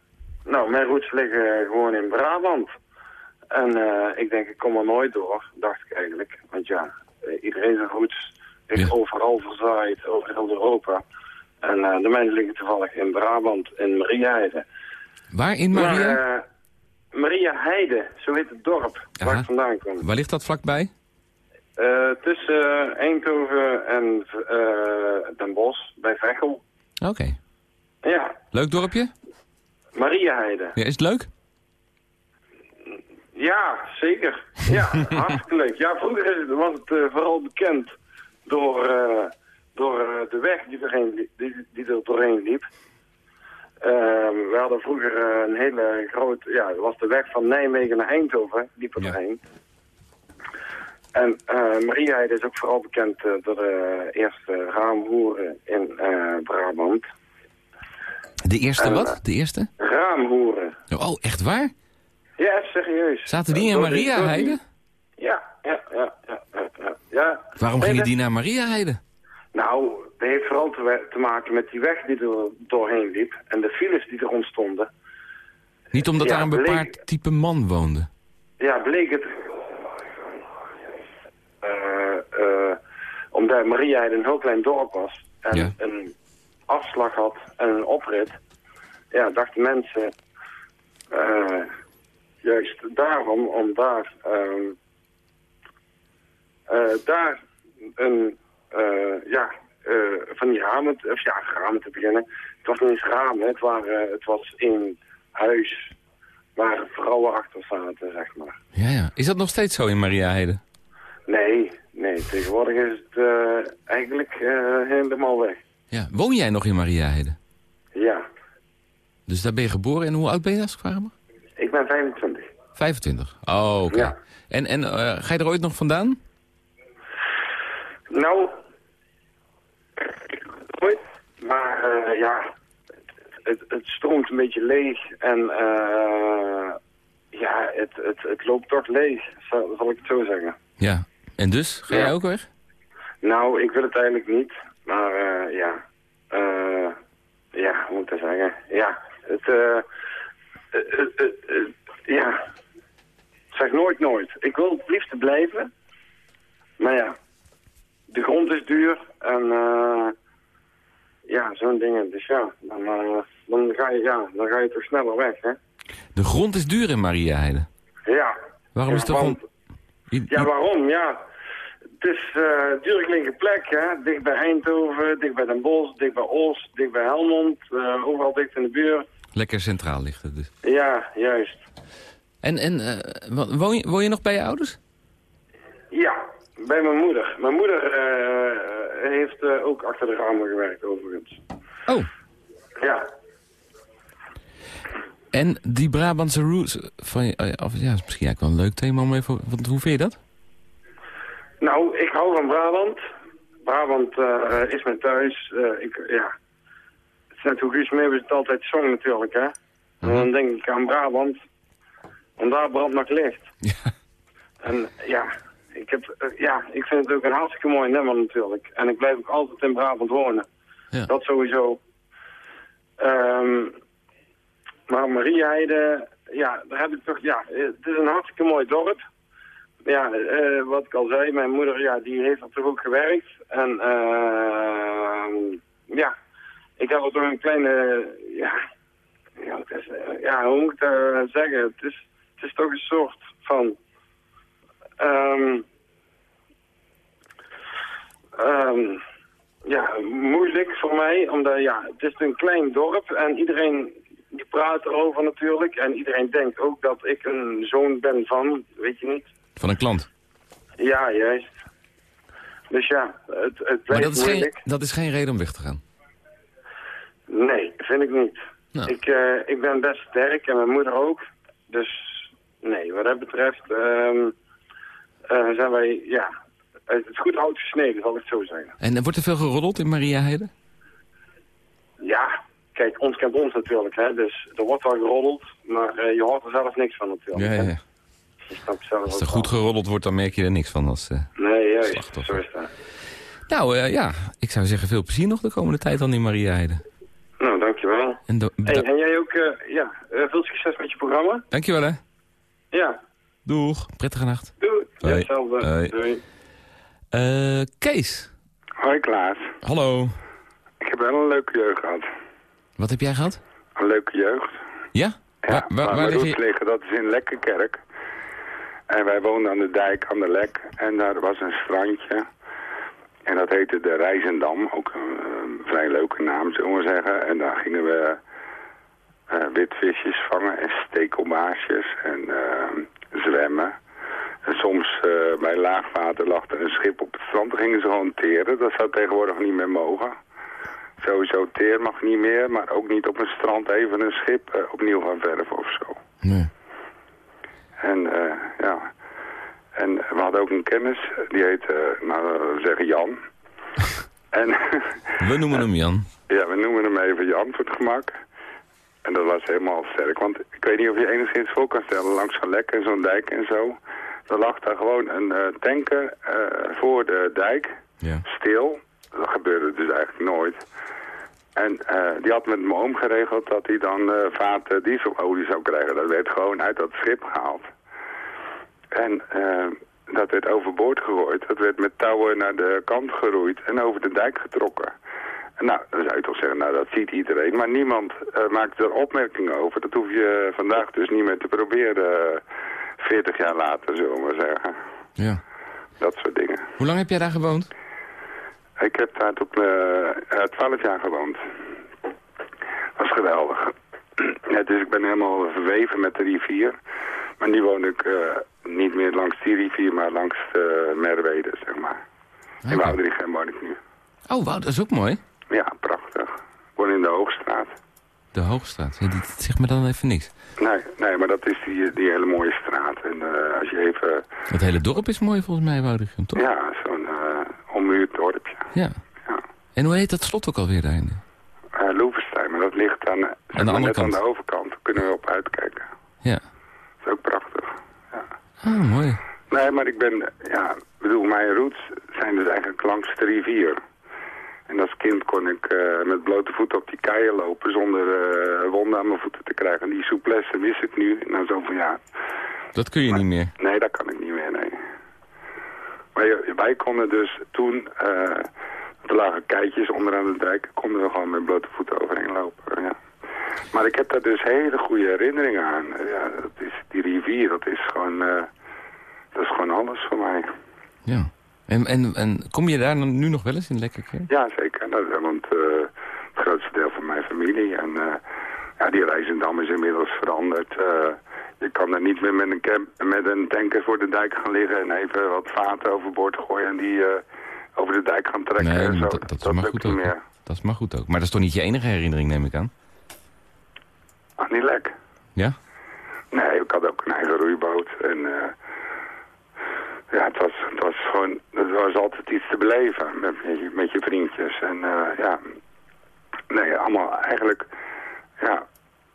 nou, mijn roots liggen gewoon in Brabant. En eh, ik denk, ik kom er nooit door, dacht ik eigenlijk. Want ja, eh, iedereen zijn roots Ja. overal verzaaid, over heel Europa. En eh, de mijne liggen toevallig in Brabant, in Marieheide. Waar in Maria? Maar, Maria Heide, zo heet het dorp waar ik vandaan kom. Waar ligt dat vlakbij? Tussen Eindhoven en Den Bosch, bij Veghel. Oké. Ja, Leuk dorpje? Maria Heide. Ja, is het leuk? Ja, zeker. Ja, hartstikke leuk. Ja, vroeger was het eh, vooral bekend door, eh, door eh, de weg die, erheen, li- die, die er doorheen liep. Ehm, we hadden vroeger een hele grote, ja, het was de weg van Nijmegen naar Eindhoven, liep er Ja. doorheen. En eh Marieheide is ook vooral bekend door de eerste raamhoeren in Brabant. De eerste En, wat? De eerste? Raamhoeren. Oh, echt waar? Ja, serieus. Zaten die in Maria Heide? Ja, ja, ja, ja, ja. Waarom gingen die naar Maria Heide? Nou, dat heeft vooral te, maken met die weg die er doorheen liep en de files die er ontstonden. Niet omdat daar een bepaald type man woonde. Ja, bleek het... eh, eh, omdat Maria een heel klein dorp was en een afslag had en een oprit, ja, dachten mensen eh, juist daarom om daar, ehm, eh, daar een, eh, ja, eh, van die ramen, of ja, ramen te beginnen. Het was niet eens ramen, het, waren, het was in huis waar vrouwen achter zaten, zeg maar. Ja, ja. Is dat nog steeds zo in Maria Heide? Nee, nee, tegenwoordig is het eigenlijk helemaal weg. Ja. Woon jij nog in Maria Heide? Ja, Dus daar ben je geboren en hoe oud ben je als ik? Ik ben 25. 25. Oh, oké. Ja. En, en eh, ga je er ooit nog vandaan? Nou, ooit, maar eh, ja, het, het stroomt een beetje leeg en eh, ja, het, het, het loopt toch leeg, zal, zal ik het zo zeggen. Ja. En dus? Ga Ja. jij ook weg? Nou, ik wil het eigenlijk niet, maar eh, ja, eh, ja, hoe moet ik dat zeggen? Ja, het, eh, het, het- het- het- ja, zeg nooit nooit. Ik wil het liefst blijven, maar ja, de grond is duur en eh, ja, zo'n dingen. Dus ja, dan, eh, dan, ga je, ja, dan ga je toch sneller weg, hè? De grond is duur in Maria Heide. Ja. Waarom is de grond... Ja, waarom? Ja, het is uh, duurlijke plek, hè? Dicht bij Eindhoven, dicht bij Den Bosch, dicht bij Oost, dicht bij Helmond, eh, overal dicht in de buurt. Lekker centraal ligt het dus. Ja, juist. En, en eh, woon, je, woon je nog bij je ouders? Ja, bij mijn moeder. Mijn moeder eh, heeft eh, ook achter de ramen gewerkt, overigens. Oh. Ja, En die Brabantse roots van je... eh, Of, ja, is misschien eigenlijk wel een leuk thema om even... Want hoe vind je dat? nou, ik hou van Brabant. Brabant is mijn thuis. Ik, ja. Is net hoe Guus Meeuwis het altijd zong natuurlijk, hè. En dan denk ik aan Brabant. Want daar brandt nog licht. Ja. En ja, ik, heb, eh, ja, ik vind het ook een hartstikke mooi nummer natuurlijk. En ik blijf ook altijd in Brabant wonen. Ja. Dat sowieso. Ehm, maar Marieheide, ja, daar heb ik toch, ja, eh, het is een hartstikke mooi dorp. Ja, eh, wat ik al zei, mijn moeder, ja, die heeft er toch ook gewerkt. En ehm, ja, ik heb toch een kleine, ja, ja, het is, ja hoe moet ik dat zeggen? Het is, het is toch een soort van... ehm, ehm, ja, moeilijk voor mij, omdat ja, het is een klein dorp en iedereen die praat erover natuurlijk. En iedereen denkt ook dat ik een zoon ben van, weet je niet. Van een klant. Ja, juist. Dus ja, het, het Maar blijft dat is, geen, moeilijk. dat is geen reden om weg te gaan. Nee, vind ik niet. Nou. Ik, eh, ik ben best sterk en mijn moeder ook. Dus nee, wat dat betreft ehm, eh, zijn wij, ja, het is goed hout gesneden, zal ik het zo zeggen. En eh, wordt er veel geroddeld in Maria Heide? Ja, kijk, ons kent ons natuurlijk, hè. Dus er wordt wel geroddeld, maar eh, je hoort er zelf niks van natuurlijk. Ja, ja, ja. Als er goed geroddeld wordt, dan merk je er niks van. Als, Nee, juist, slachtoffer. zo is dat. Nou ja, ik zou zeggen veel plezier nog de komende tijd dan in Maria Heide. En Hey, jij ook, eh, ja, eh, veel succes met je programma. Dankjewel hè. Ja, Doeg. Prettige nacht. doei. Ja, Hoi. hetzelfde. Hoi. Doei. Eh, Kees. Hoi Klaas. Hallo. Ik heb wel een leuke jeugd gehad. Wat heb jij gehad? Een leuke jeugd. Ja? Ja, Waar- waar- waar, waar mijn lig je- liggen, dat is in Lekkerkerk. En wij woonden aan de dijk, aan de Lek. En daar was een strandje. En dat heette de Rijzendam. Ook een vrij leuke naam, zullen we zeggen. En daar gingen we eh, witvisjes vangen en stekelbaasjes en eh, zwemmen. En soms eh, bij laagwater lag er een schip op het strand. Dan gingen ze gewoon teren. Dat zou tegenwoordig niet meer mogen. Sowieso teer mag niet meer, maar ook niet op een strand even een schip opnieuw gaan verven of zo. Nee. En eh, ja, en we hadden ook een kennis, die heet, nou we zeggen Jan. en We noemen hem Jan. ja, we noemen hem even Jan voor het gemak. En dat was helemaal sterk, want ik weet niet of je enigszins voor kan stellen, langs zo'n lek en zo'n dijk en zo. Er lag daar gewoon een eh, tanker voor de dijk, Ja. stil. Dat gebeurde dus eigenlijk nooit. En die had met mijn oom geregeld dat hij dan vaten dieselolie zou krijgen. Dat werd gewoon uit dat schip gehaald. En eh, dat werd overboord gegooid. Dat werd met touwen naar de kant geroeid en over de dijk getrokken. En nou, dan zou je toch zeggen, nou dat ziet iedereen. Maar niemand eh, maakt er opmerkingen over. Dat hoef je vandaag dus niet meer te proberen. eh, 40 jaar later, zullen we maar zeggen. Ja. Dat soort dingen. Hoe lang heb jij daar gewoond? Ik heb daar tot mijn 12 jaar gewoond. Dat was geweldig. Ja, dus ik ben helemaal verweven met de rivier. Maar nu woon ik eh, niet meer langs die rivier, maar langs de Merwede, zeg maar. In Oké. Woudrichem woon ik nu. Oh, wauw, dat is ook mooi. Ja, prachtig. Ik woon in de Hoogstraat. De Hoogstraat. Ja, die, zegt me dan even niks. Nee, nee, maar dat is die, die hele mooie straat. En eh, als je even... Het hele dorp is mooi volgens mij, Woudrichem, toch? Ja, zo'n eh ommuurd dorpje. Ja. Ja. En hoe heet dat slot ook alweer daarin? Uh, Loevestein, maar dat ligt aan, zeg maar, andere net kant. aan de overkant. Daar kunnen we op uitkijken. Ja. Dat is ook prachtig. Ja. Ah, mooi. Nee, maar ik ben, ja, bedoel, mijn roots zijn dus eigenlijk langs de rivier. En als kind kon ik eh, met blote voeten op die keien lopen zonder eh, wonden aan mijn voeten te krijgen. En die souplesse mis ik nu na zoveel jaar. Dat kun je niet meer. Nee, dat kan ik niet meer, nee. Maar wij konden dus toen, eh er lagen keitjes onderaan de dijk, konden we gewoon met blote voeten overheen lopen, ja. Maar ik heb daar dus hele goede herinneringen aan. Ja, rivier, dat is gewoon, eh, dat is gewoon alles voor mij. Ja. En, en, en kom je daar nu nog wel eens in Lekkerkerk? Ja, zeker. Dat, want eh, het grootste deel van mijn familie. En eh, ja, die Rijzendam is inmiddels veranderd. Je kan er niet meer met een, camp, met een tanker voor de dijk gaan liggen en even wat vaten overboord gooien en die over de dijk gaan trekken Nee, en zo. dat, dat is maar goed ook. meer. Dat is maar goed ook. Maar dat is toch niet je enige herinnering, neem ik aan? Ah, niet lek. Ja? Nee, ik had ook een eigen roeiboot. En eh, ja, het was, het was gewoon, het was altijd iets te beleven met, met, je, met je vriendjes. En eh, ja, nee, allemaal eigenlijk, ja,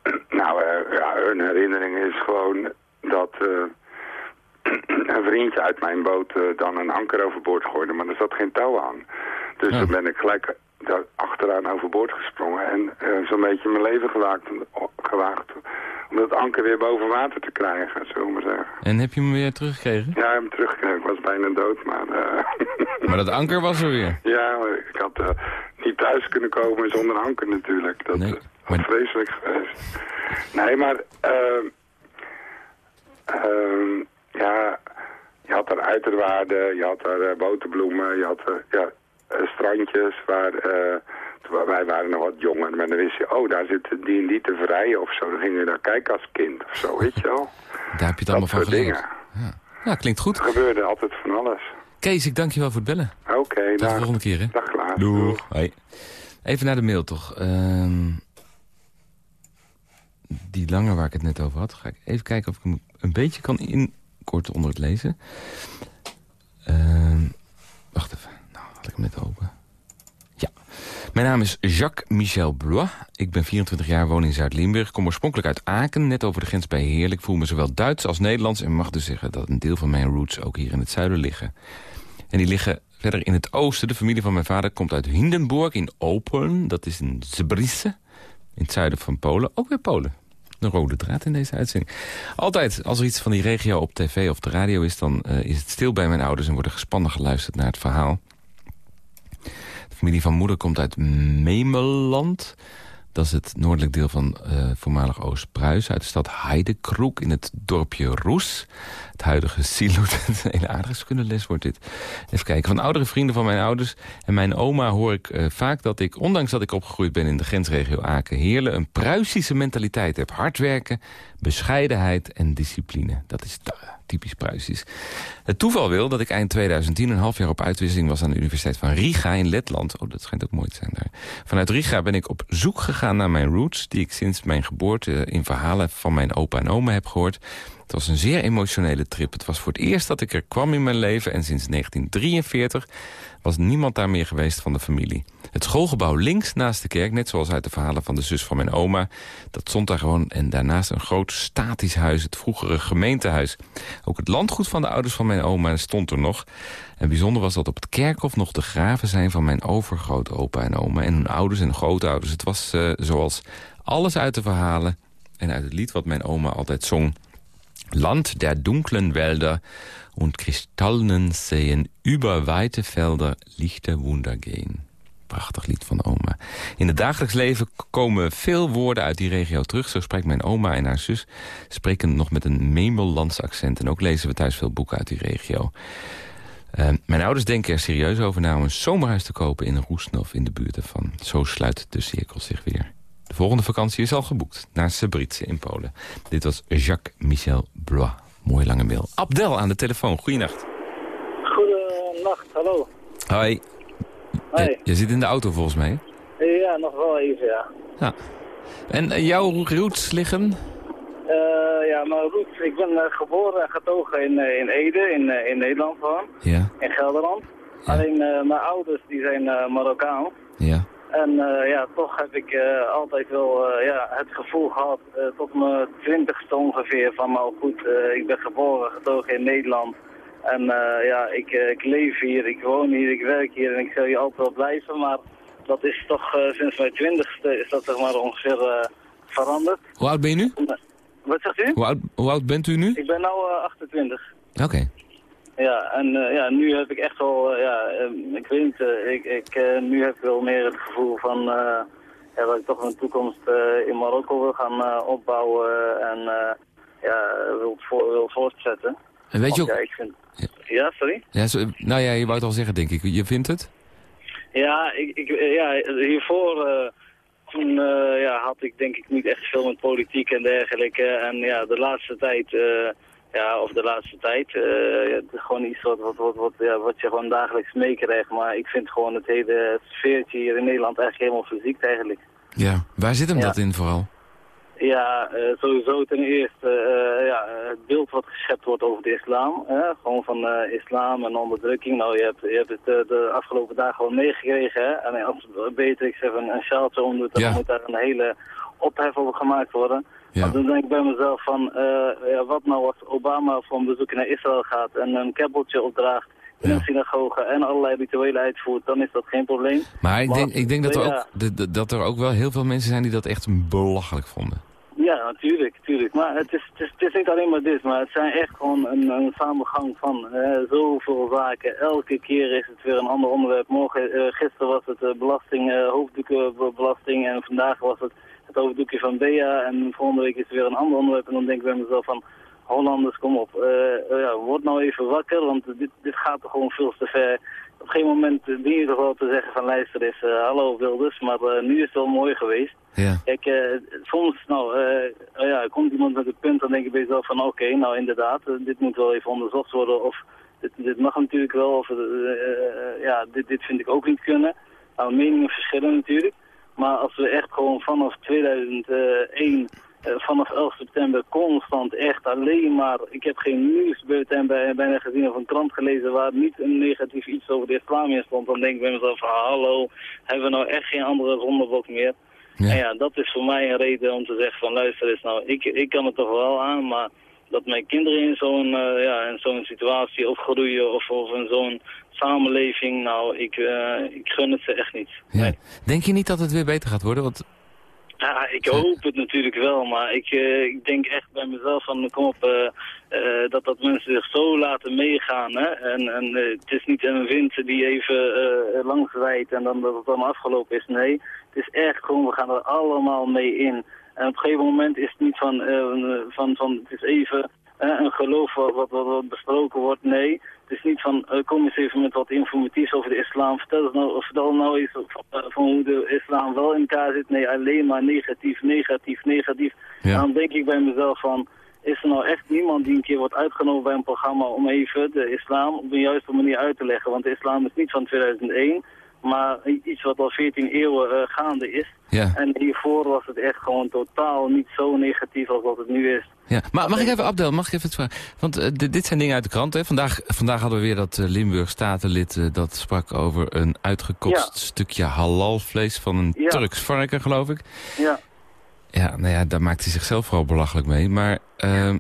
nou eh, ja, een herinnering is gewoon dat een vriendje uit mijn boot dan een anker overboord gooide, maar er zat geen touw aan. Dus Ja. toen ben ik gelijk daar achteraan overboord gesprongen en zo'n beetje mijn leven gewaagd, gewaagd om dat anker weer boven water te krijgen, zullen we maar zeggen. En heb je hem weer teruggekregen? Ja, ik heb hem teruggekregen. Ik was bijna dood, maar... eh, Maar dat anker was er weer. ja, ik had eh, niet thuis kunnen komen zonder anker natuurlijk. Dat Nee, eh, was maar- vreselijk geweest. Nee, maar... ehm, ja, je had daar uiterwaarden, je had daar eh, boterbloemen, je had eh, ja, strandjes waar... toen wij waren nog wat jonger, maar dan wist je, oh, daar zit die en die te vrijen of zo. Dan ging je daar kijken als kind of zo, weet je wel. Daar heb je het allemaal van geleerd. dingen. Ja. ja, klinkt goed. Er gebeurde altijd van alles. Kees, ik dank je wel voor het bellen. Oké, Tot de dag. volgende keer, hè? Dag Klaas. Doeg. Hoi. Even naar de mail, toch. Ehm, die lange waar ik het net over had. Ga ik even kijken of ik hem een beetje kan inkorten onder het lezen. Ehm, wacht even. Nou, had ik hem net open. Mijn naam is Jacques-Michel Blois. Ik ben 24 jaar, woon in Zuid-Limburg. Kom oorspronkelijk uit Aken, net over de grens bij Heerlijk. Voel me zowel Duits als Nederlands... en mag dus zeggen dat een deel van mijn roots ook hier in het zuiden liggen. En die liggen verder in het oosten. De familie van mijn vader komt uit Hindenburg in Opeln. Dat is in Zebrice, in het zuiden van Polen. Ook weer Polen. Een rode draad in deze uitzending. Altijd, als er iets van die regio op tv of de radio is... dan eh, is het stil bij mijn ouders en wordt er gespannen geluisterd naar het verhaal. Familie van moeder komt uit Memeland. Dat is het noordelijk deel van eh, voormalig Oost-Pruisen... uit de stad Heidekroek in het dorpje Roes. Het huidige Siloet. Een hele aardige wordt dit. Even kijken. Van oudere vrienden van mijn ouders en mijn oma hoor ik eh, vaak dat ik... ondanks dat ik opgegroeid ben in de grensregio Aken-Heerlen... een Pruisische mentaliteit heb. Hard werken, bescheidenheid en discipline. Dat is eh, typisch Pruisisch. Het toeval wil dat ik eind 2010 een half jaar op uitwisseling was... aan de Universiteit van Riga in Letland. Oh, dat schijnt ook mooi te zijn daar. Vanuit Riga ben ik op zoek gegaan naar mijn roots... die ik sinds mijn geboorte in verhalen van mijn opa en oma heb gehoord. Het was een zeer emotionele trip. Het was voor het eerst dat ik er kwam in mijn leven... en sinds 1943 was niemand daar meer geweest van de familie. Het schoolgebouw links naast de kerk, net zoals uit de verhalen van de zus van mijn oma... dat stond daar gewoon en daarnaast een groot statisch huis, het vroegere gemeentehuis. Ook het landgoed van de ouders van mijn oma stond er nog. En bijzonder was dat op het kerkhof nog de graven zijn van mijn overgrootopa en oma... en hun ouders en grootouders. Het was eh, zoals alles uit de verhalen en uit het lied wat mijn oma altijd zong... Land der dunklen Wälder und kristallenen Seen über weite Felder lichte Wunder gehen. Prachtig lied van oma. In het dagelijks leven komen veel woorden uit die regio terug. Zo spreekt mijn oma en haar zus spreken nog met een Memellands accent. En ook lezen we thuis veel boeken uit die regio. Uh, mijn ouders denken er serieus over na om een zomerhuis te kopen in Roesnov in de buurt ervan. Zo sluit de cirkel zich weer. De volgende vakantie is al geboekt naar Sebritse in Polen. Dit was Jacques-Michel Blois. Mooi lange mail. Abdel aan de telefoon. Goeienacht. Goedenacht, hallo. Hoi. Hoi. Je, je zit in de auto volgens mij. Ja, nog wel even, ja. Ja. En eh, jouw roots liggen? Eh, ja, maar roots, ik ben eh, geboren en getogen in, in Ede, in, in Nederland gewoon, Ja. in Gelderland. Alleen mijn ouders, die zijn eh Marokkaan. Ja. En ja, toch heb ik altijd wel ja, het gevoel gehad, eh, tot mijn twintigste ongeveer, van nou goed, ik ben geboren, getogen in Nederland. En eh, ja, ik, eh, ik leef hier, ik woon hier, ik werk hier en ik zal hier altijd wel blijven. Maar dat is toch eh, sinds mijn twintigste is dat zeg maar ongeveer veranderd. Hoe oud ben je nu? Wat zegt u? Hoe oud, hoe oud bent u nu? Ik ben nu 28. Oké. Ja, en ja, nu heb ik echt wel, ja, ik weet niet, ik, ik, nu heb ik wel meer het gevoel van, eh, ja, dat ik toch mijn toekomst in Marokko wil gaan opbouwen en eh, ja, wil, voor, wil voortzetten. En weet je ook... Ja, ik vind... Ja, sorry? Ja, nou ja, je wou het al zeggen, denk ik. Je vindt het? Ja, ik, ik, ja hiervoor eh, toen eh, ja, had ik denk ik niet echt veel met politiek en dergelijke. En ja, de laatste tijd, eh, ja, of de laatste tijd, ja, gewoon iets wat, wat, wat, wat, ja, wat je gewoon dagelijks meekrijgt. Maar ik vind gewoon het hele sfeertje hier in Nederland eigenlijk helemaal fysiek eigenlijk. Ja. Waar zit hem Ja. dat in vooral? Ja, eh, sowieso ten eerste eh, ja, het beeld wat geschept wordt over de islam. Hè? Gewoon van eh, islam en onderdrukking. Nou, je hebt, je hebt het de afgelopen dagen gewoon meegekregen. Hè? En als Beatrix even een, een sjaaltje omdoet, dan Ja. moet daar een hele ophef over gemaakt worden. Ja. Maar dan denk ik bij mezelf van, eh, ja, wat nou als Obama voor een bezoek naar Israël gaat en een keppeltje opdraagt in Ja. een synagoge en allerlei rituelen uitvoert, dan is dat geen probleem. Maar ik Maar- denk, ik denk dat, er ook, dat er ook wel heel veel mensen zijn die dat echt belachelijk vonden. Ja, natuurlijk, natuurlijk. Maar het is, het, is, het is niet alleen maar dit, maar het zijn echt gewoon een, een samengang van zoveel zaken. Elke keer is het weer een ander onderwerp. Morgen, eh, gisteren was het eh, belasting, eh, hoofddoekenbelasting en vandaag was het het hoofddoekje van Bea. En volgende week is het weer een ander onderwerp en dan denk ik bij mezelf van... Hollanders, kom op. Ja, word nou even wakker, want dit, dit gaat toch gewoon veel te ver. Op geen moment je toch wel te zeggen van luister eens, eh, hallo Wilders, maar eh, nu is het wel mooi geweest. Ja. Kijk, eh, soms nou, eh, oh ja, komt iemand met een punt, dan denk je bij jezelf van oké, nou inderdaad, dit moet wel even onderzocht worden. Of dit, dit mag natuurlijk wel, of ja, dit, dit vind ik ook niet kunnen. Nou, meningen verschillen natuurlijk. Maar als we echt gewoon vanaf 2001, eh, vanaf 11 september, constant echt alleen maar... Ik heb geen nieuwsbulletin bij, bijna gezien of een krant gelezen waar niet een negatief iets over de islam in stond. Dan denk ik bij mezelf hallo, hebben we nou echt geen andere zondebok meer? Ja. En ja, dat is voor mij een reden om te zeggen van luister eens nou, ik, ik kan het toch wel aan, maar dat mijn kinderen in zo'n eh, ja, in zo'n situatie opgroeien of, of in zo'n samenleving, nou, ik, eh, ik gun het ze echt niet. Ja. Denk je niet dat het weer beter gaat worden? Want Ja, ik hoop het natuurlijk wel, maar ik, eh, ik denk echt bij mezelf van, kom op, eh, eh, dat, dat mensen zich zo laten meegaan. Hè? En, en het is niet een wind die even langs rijdt en dan dat het dan afgelopen is. Nee, het is echt gewoon, we gaan er allemaal mee in. En op een gegeven moment is het niet van, van, van het is even een geloof wat, wat, wat, besproken wordt. Nee, is niet van, eh, kom eens even met wat informatiefs over de islam. Vertel, eens nou, vertel nou eens van, eh, van hoe de islam wel in elkaar zit. Nee, alleen maar negatief, negatief, negatief. Ja. Dan denk ik bij mezelf van, is er nou echt niemand die een keer wordt uitgenodigd bij een programma om even de islam op een juiste manier uit te leggen? Want de islam is niet van 2001, maar iets wat al 14 eeuwen eh, gaande is. Ja. En hiervoor was het echt gewoon totaal niet zo negatief als wat het nu is. Ja, maar mag ik even, Abdel, mag ik even het vragen? Want eh, dit dit zijn dingen uit de krant, hè? Vandaag, vandaag hadden we weer dat Statenlid eh, dat sprak over een uitgekotst Ja. stukje halalvlees van een Ja. Turks varken, geloof ik. Ja. Ja, nou ja, daar maakt hij zichzelf vooral belachelijk mee. Maar ehm,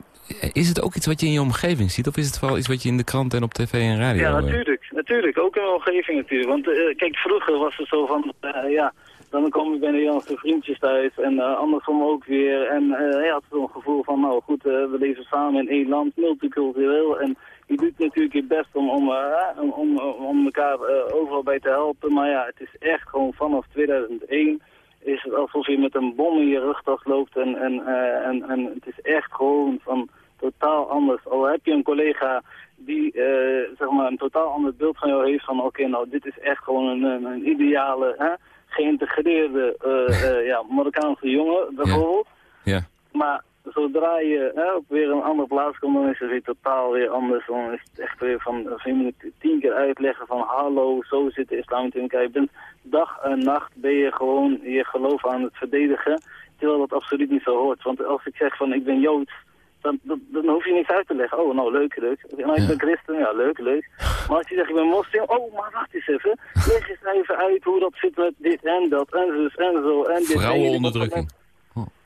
is het ook iets wat je in je omgeving ziet? Of is het vooral iets wat je in de krant en op tv en radio... Ja, eh, natuurlijk. Natuurlijk, ook in mijn omgeving natuurlijk. Want eh, kijk, vroeger was het zo van, eh, ja, dan kom je bij Nederlandse vriendjes thuis en eh, andersom ook weer. En je had zo'n gevoel van, nou goed, we leven samen in één land, multicultureel. En je doet natuurlijk je best om, om, om, om, elkaar overal bij te helpen. Maar ja, het is echt gewoon vanaf 2001 is het alsof je met een bom in je rugtas loopt. En, en, en, en het is echt gewoon van totaal anders. Al heb je een collega die eh, zeg maar een totaal ander beeld van jou heeft van oké, nou dit is echt gewoon een, een, een ideale, hè, geïntegreerde eh, eh, ja, Marokkaanse jongen bijvoorbeeld. Ja. Maar zodra je hè, op weer een andere plaats komt, dan is het weer totaal weer anders. Dan is het echt weer van, je moet tien keer uitleggen van hallo, zo zit de islam in elkaar. Je bent dag en nacht ben je gewoon je geloof aan het verdedigen, terwijl dat absoluut niet zo hoort. Want als ik zeg van ik ben Joods, dan, dan, dan hoef je niks uit te leggen. Oh, nou, leuk, leuk. Nou, ik ben christen, ja, leuk, leuk. Maar als je zegt, ik ben moslim, oh, maar wacht eens even. Leg eens even uit hoe dat zit met dit en dat en zus en zo en dit. En Vrouwenonderdrukking.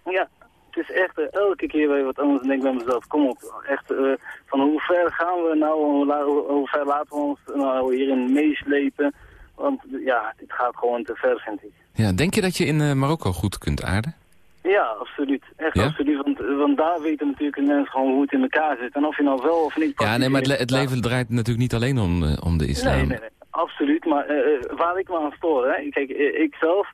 ja, het is echt eh, elke keer weer wat anders. En denk ik bij mezelf, kom op. Echt, eh, van hoe ver gaan we nou, hoe, hoe ver laten we ons nou hierin meeslepen? Want ja, dit gaat gewoon te ver, vind ik. Ja, denk je dat je in eh, Marokko goed kunt aarden? Ja, absoluut. Echt Ja? absoluut. Want, want daar weten natuurlijk de mensen gewoon hoe het in elkaar zit. En of je nou wel of niet... Ja, nee, maar het, le- het leven draait natuurlijk niet alleen om, eh, om de islam. Nee, nee, nee, absoluut. Maar eh, eh, waar ik me aan stoor, hè. Kijk, ik zelf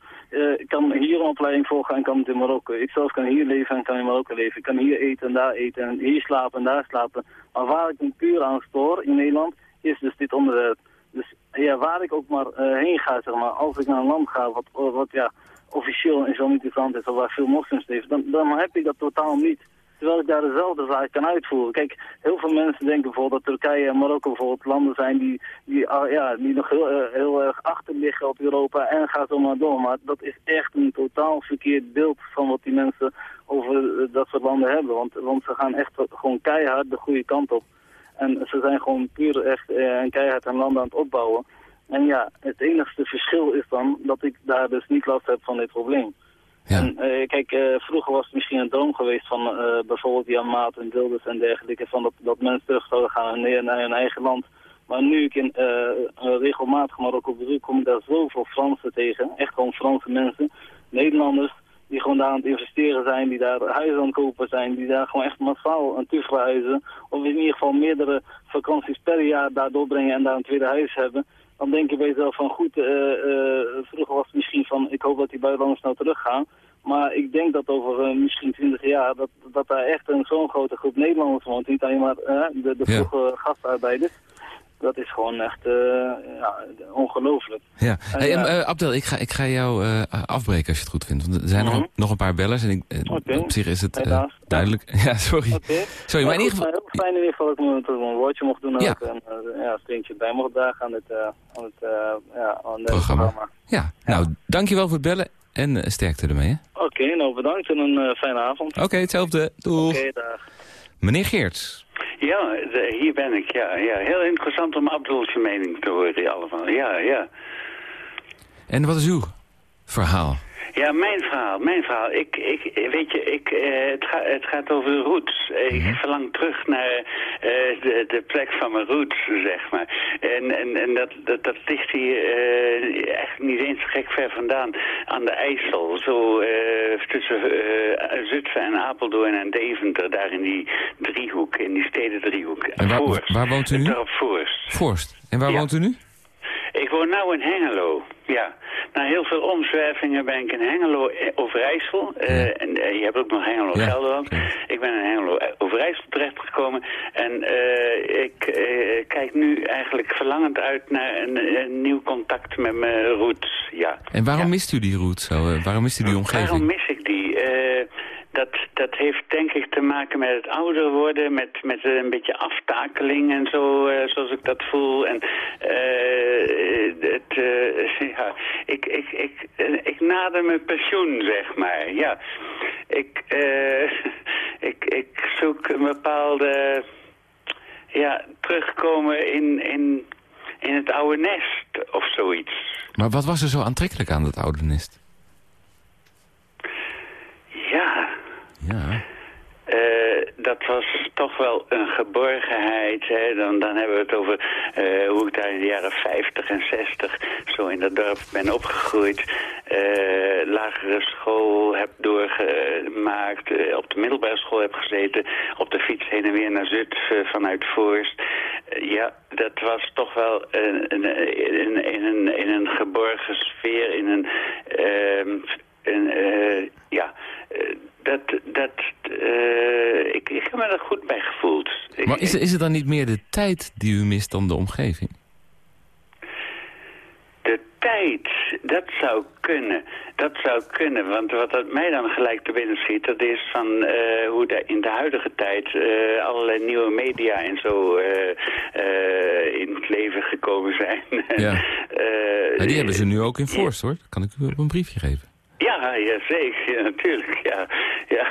kan hier een opleiding volgen en kan het in Marokko. Ik zelf kan hier leven en kan in Marokko leven. Ik kan hier eten en daar eten en hier slapen en daar slapen. Maar waar ik me puur aan stoor in Nederland, is dus dit onderwerp. Dus ja, waar ik ook maar heen ga, zeg maar, als ik naar een land ga wat, wat ja, officieel een islamitisch land is, of waar veel moslims leven, dan, dan heb ik dat totaal niet. Terwijl ik daar dezelfde zaak kan uitvoeren. Kijk, heel veel mensen denken bijvoorbeeld dat Turkije en Marokko bijvoorbeeld landen zijn die, die, ah, ja, die nog heel, eh, heel erg achter liggen op Europa en gaat zo maar door. Maar dat is echt een totaal verkeerd beeld van wat die mensen over eh, dat soort landen hebben. Want, want ze gaan echt gewoon keihard de goede kant op. En ze zijn gewoon puur echt eh, en keihard een land aan het opbouwen. En ja, het enigste verschil is dan dat ik daar dus niet last heb van dit probleem. En, eh, kijk, eh, vroeger was het misschien een droom geweest van eh, bijvoorbeeld Jan Maat en Wilders en dergelijke, van dat, dat mensen terug zouden gaan naar, naar hun eigen land. Maar nu ik in regelmatig Marokko bezoek, kom ik daar zoveel Fransen tegen. Echt gewoon Franse mensen, Nederlanders, die gewoon daar aan het investeren zijn, die daar huizen aan het kopen zijn, die daar gewoon echt massaal aan toe verhuizen. Of in ieder geval meerdere vakanties per jaar daar doorbrengen en daar een tweede huis hebben. Dan denk je bij jezelf van goed, eh, eh, vroeger was het misschien van ik hoop dat die buitenlanders nou teruggaan. Maar ik denk dat over eh, misschien 20 jaar dat, dat daar echt een zo'n grote groep Nederlanders woont. Niet alleen maar de, de Ja. vroege gastarbeiders. Dat is gewoon echt eh, ja, ongelooflijk. Ja. Hey, eh, Abdel, ik ga, ik ga jou eh, afbreken als je het goed vindt. Want er zijn nog, Mhm. een- nog een paar bellers en ik, Oké. op zich is het duidelijk. Ja, sorry. Sorry, maar in ieder geval... Heel fijn in ieder geval dat ik een woordje mocht doen. Ja. Ook, en ja, een steentje bij mocht dragen aan het, eh, aan het, eh, ja, aan het Programma. programma. Ja, nou, dankjewel voor het bellen en sterkte ermee. Oké, nou bedankt en een fijne avond. Oké, hetzelfde. Doeg. Oké, dag. Meneer Geerts. Ja, de- hier ben ik, ja, ja. Heel interessant om Abdul's mening te horen allemaal. Ja, ja. En wat is uw verhaal? Ja, mijn verhaal, mijn verhaal. Ik, ik, weet je, ik, eh, het, ga, het gaat over de roots. Ik Mhm. verlang terug naar eh, de, de plek van mijn roots, zeg maar. En, en, en dat, dat, dat ligt hier eh, echt niet eens gek ver vandaan aan de IJssel. Zo eh, tussen Zutphen en Apeldoorn en Deventer, daar in die driehoek, in die stedendriehoek. En waar, Voorst. waar woont u nu? Voorst. Voorst. En waar Ja. woont u nu? Ik woon nu in Hengelo, ja. Na heel veel omzwervingen ben ik in Hengelo eh, Overijssel. eh, en eh, je hebt ook nog Hengelo Ja, Gelderland. Ik ben in Hengelo Overijssel terechtgekomen. En ik kijk nu eigenlijk verlangend uit naar een, een nieuw contact met mijn roots, ja. En waarom mist u die route zo? Waarom mist u die omgeving? Waarom mis ik die? Dat, dat heeft denk ik te maken met het ouder worden, met, met een beetje aftakeling en zo, eh, zoals ik dat voel. En eh, het, eh, ja, ik, ik, ik, ik nader mijn pensioen, zeg maar. Ja, ik, ik, ik zoek een bepaalde, ja, terugkomen in, in, in het oude nest of zoiets. Maar wat was er zo aantrekkelijk aan dat oude nest? Ja, Ja. Eh, dat was toch wel een geborgenheid. Hè? Dan, dan hebben we het over eh, hoe ik daar in de jaren 50 en 60 zo in dat dorp ben opgegroeid. Eh, lagere school heb doorgemaakt, op de middelbare school heb gezeten, op de fiets heen en weer naar Zutphen vanuit Voorst. Ja, dat was toch wel een, een, in, in, een, in een geborgen sfeer, in een... een eh, ja, eh, dat, dat, eh, ik, ik heb me er goed bij gevoeld. Maar is, is het dan niet meer de tijd die u mist dan de omgeving? De tijd, dat zou kunnen. Dat zou kunnen, want wat dat mij dan gelijk te binnen schiet... dat is van hoe de, in de huidige tijd allerlei nieuwe media en zo in het leven gekomen zijn. Ja. Ja, die hebben ze nu ook in Forst, hoor. Dat kan ik u op een briefje geven. Ja, zeker, ja, natuurlijk, ja. ja.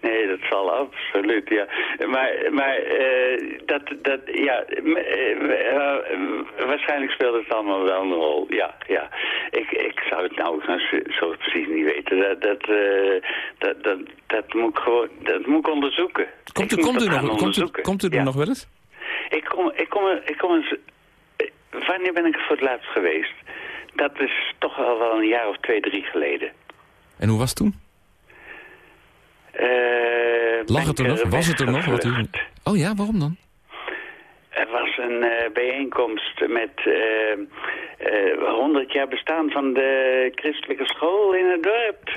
Nee, dat zal absoluut, ja. Maar, maar eh, dat, dat, ja, eh, eh, waarschijnlijk speelt het allemaal wel een rol, ja, ja. Ik, ik zou het nou zo, zo precies niet weten. Dat, dat, dat, dat, dat moet ik gewoon, dat moet ik onderzoeken. Komt u, komt u, nog, komt u, komt u er Ja. nog wel eens? Ik kom, ik kom, ik kom eens... Wanneer ben ik voor het laatst geweest? Dat is toch al wel een jaar of twee, drie geleden. En hoe was het toen? Eh, Lag het er nog? Was het er nog? Wat u... Oh ja, waarom dan? Er was een eh, bijeenkomst met eh, eh, 100 jaar bestaan van de christelijke school in het dorp.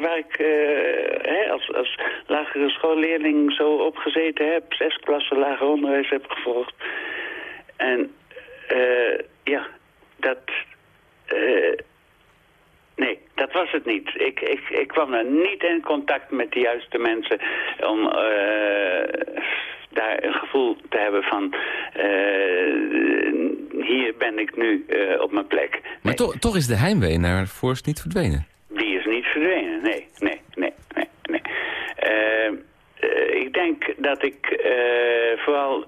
Waar ik hè, als, als lagere schoolleerling zo opgezeten heb. Zes klassen lager onderwijs heb gevolgd. En eh, ja, dat... Nee, dat was het niet. Ik, ik, ik kwam er niet in contact met de juiste mensen om eh, daar een gevoel te hebben van... eh, hier ben ik nu eh, op mijn plek. Maar toch, toch is de heimwee naar Forst niet verdwenen. Die is niet verdwenen, nee, nee, nee, nee, nee. Ik denk dat ik vooral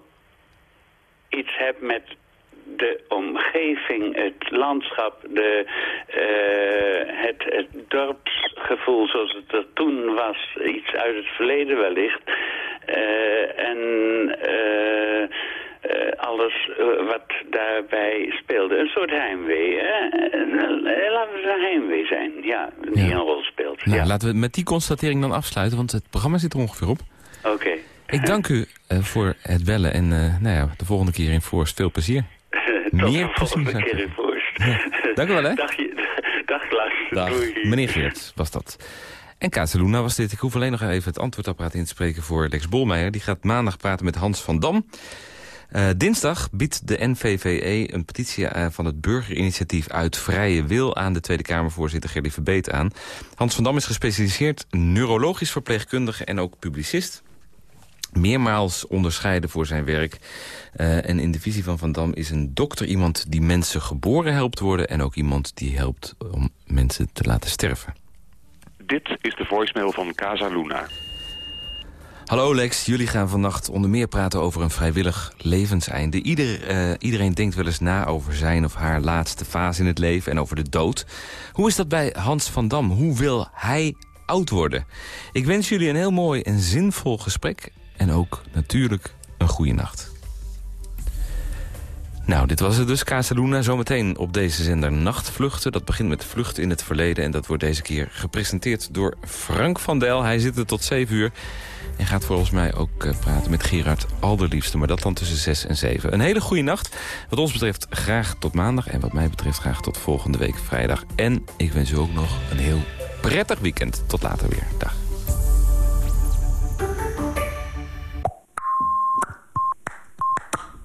iets heb met de omgeving, het landschap, de, eh, het, het dorpsgevoel zoals het er toen was. Iets uit het verleden wellicht. Eh, en eh, eh, alles wat daarbij speelde. Een soort heimwee. Hè? Laten we een heimwee zijn, ja, die een rol speelt. Nou, ja. laten we met die constatering dan afsluiten, want het programma zit er ongeveer op. Oké. Ik dank u voor het bellen en nou ja, de volgende keer in Forst veel plezier. Meer Voorst. Dank u wel, hè. Dag, dag Klaas. Dag. Doei. Meneer Geert was dat. En Kazeluna was dit. Ik hoef alleen nog even het antwoordapparaat in te spreken voor Lex Bolmeijer. Die gaat maandag praten met Hans van Dam. Eh, dinsdag biedt de NVVE een petitie eh, van het burgerinitiatief uit vrije wil aan de Tweede Kamervoorzitter Gerdy Verbeet aan. Hans van Dam is gespecialiseerd neurologisch verpleegkundige en ook publicist. Meermaals onderscheiden voor zijn werk. Eh, en in de visie van Van Dam is een dokter iemand die mensen geboren helpt worden... en ook iemand die helpt om mensen te laten sterven. Dit is de voicemail van Casa Luna. Hallo Lex, jullie gaan vannacht onder meer praten over een vrijwillig levenseinde. Ieder, eh, iedereen denkt wel eens na over zijn of haar laatste fase in het leven en over de dood. Hoe is dat bij Hans van Dam? Hoe wil hij oud worden? Ik wens jullie een heel mooi en zinvol gesprek en ook natuurlijk een goede nacht. Nou, dit was het dus, Casaluna. Zometeen op deze zender Nachtvluchten. Dat begint met Vluchten in het Verleden. En dat wordt deze keer gepresenteerd door Frank van Dijl. Hij zit er tot 7 uur. En gaat volgens mij ook eh, praten met Gerard Alderliefste. Maar dat dan tussen 6 en 7. Een hele goede nacht. Wat ons betreft graag tot maandag. En wat mij betreft graag tot volgende week vrijdag. En ik wens u ook nog een heel prettig weekend. Tot later weer. Dag.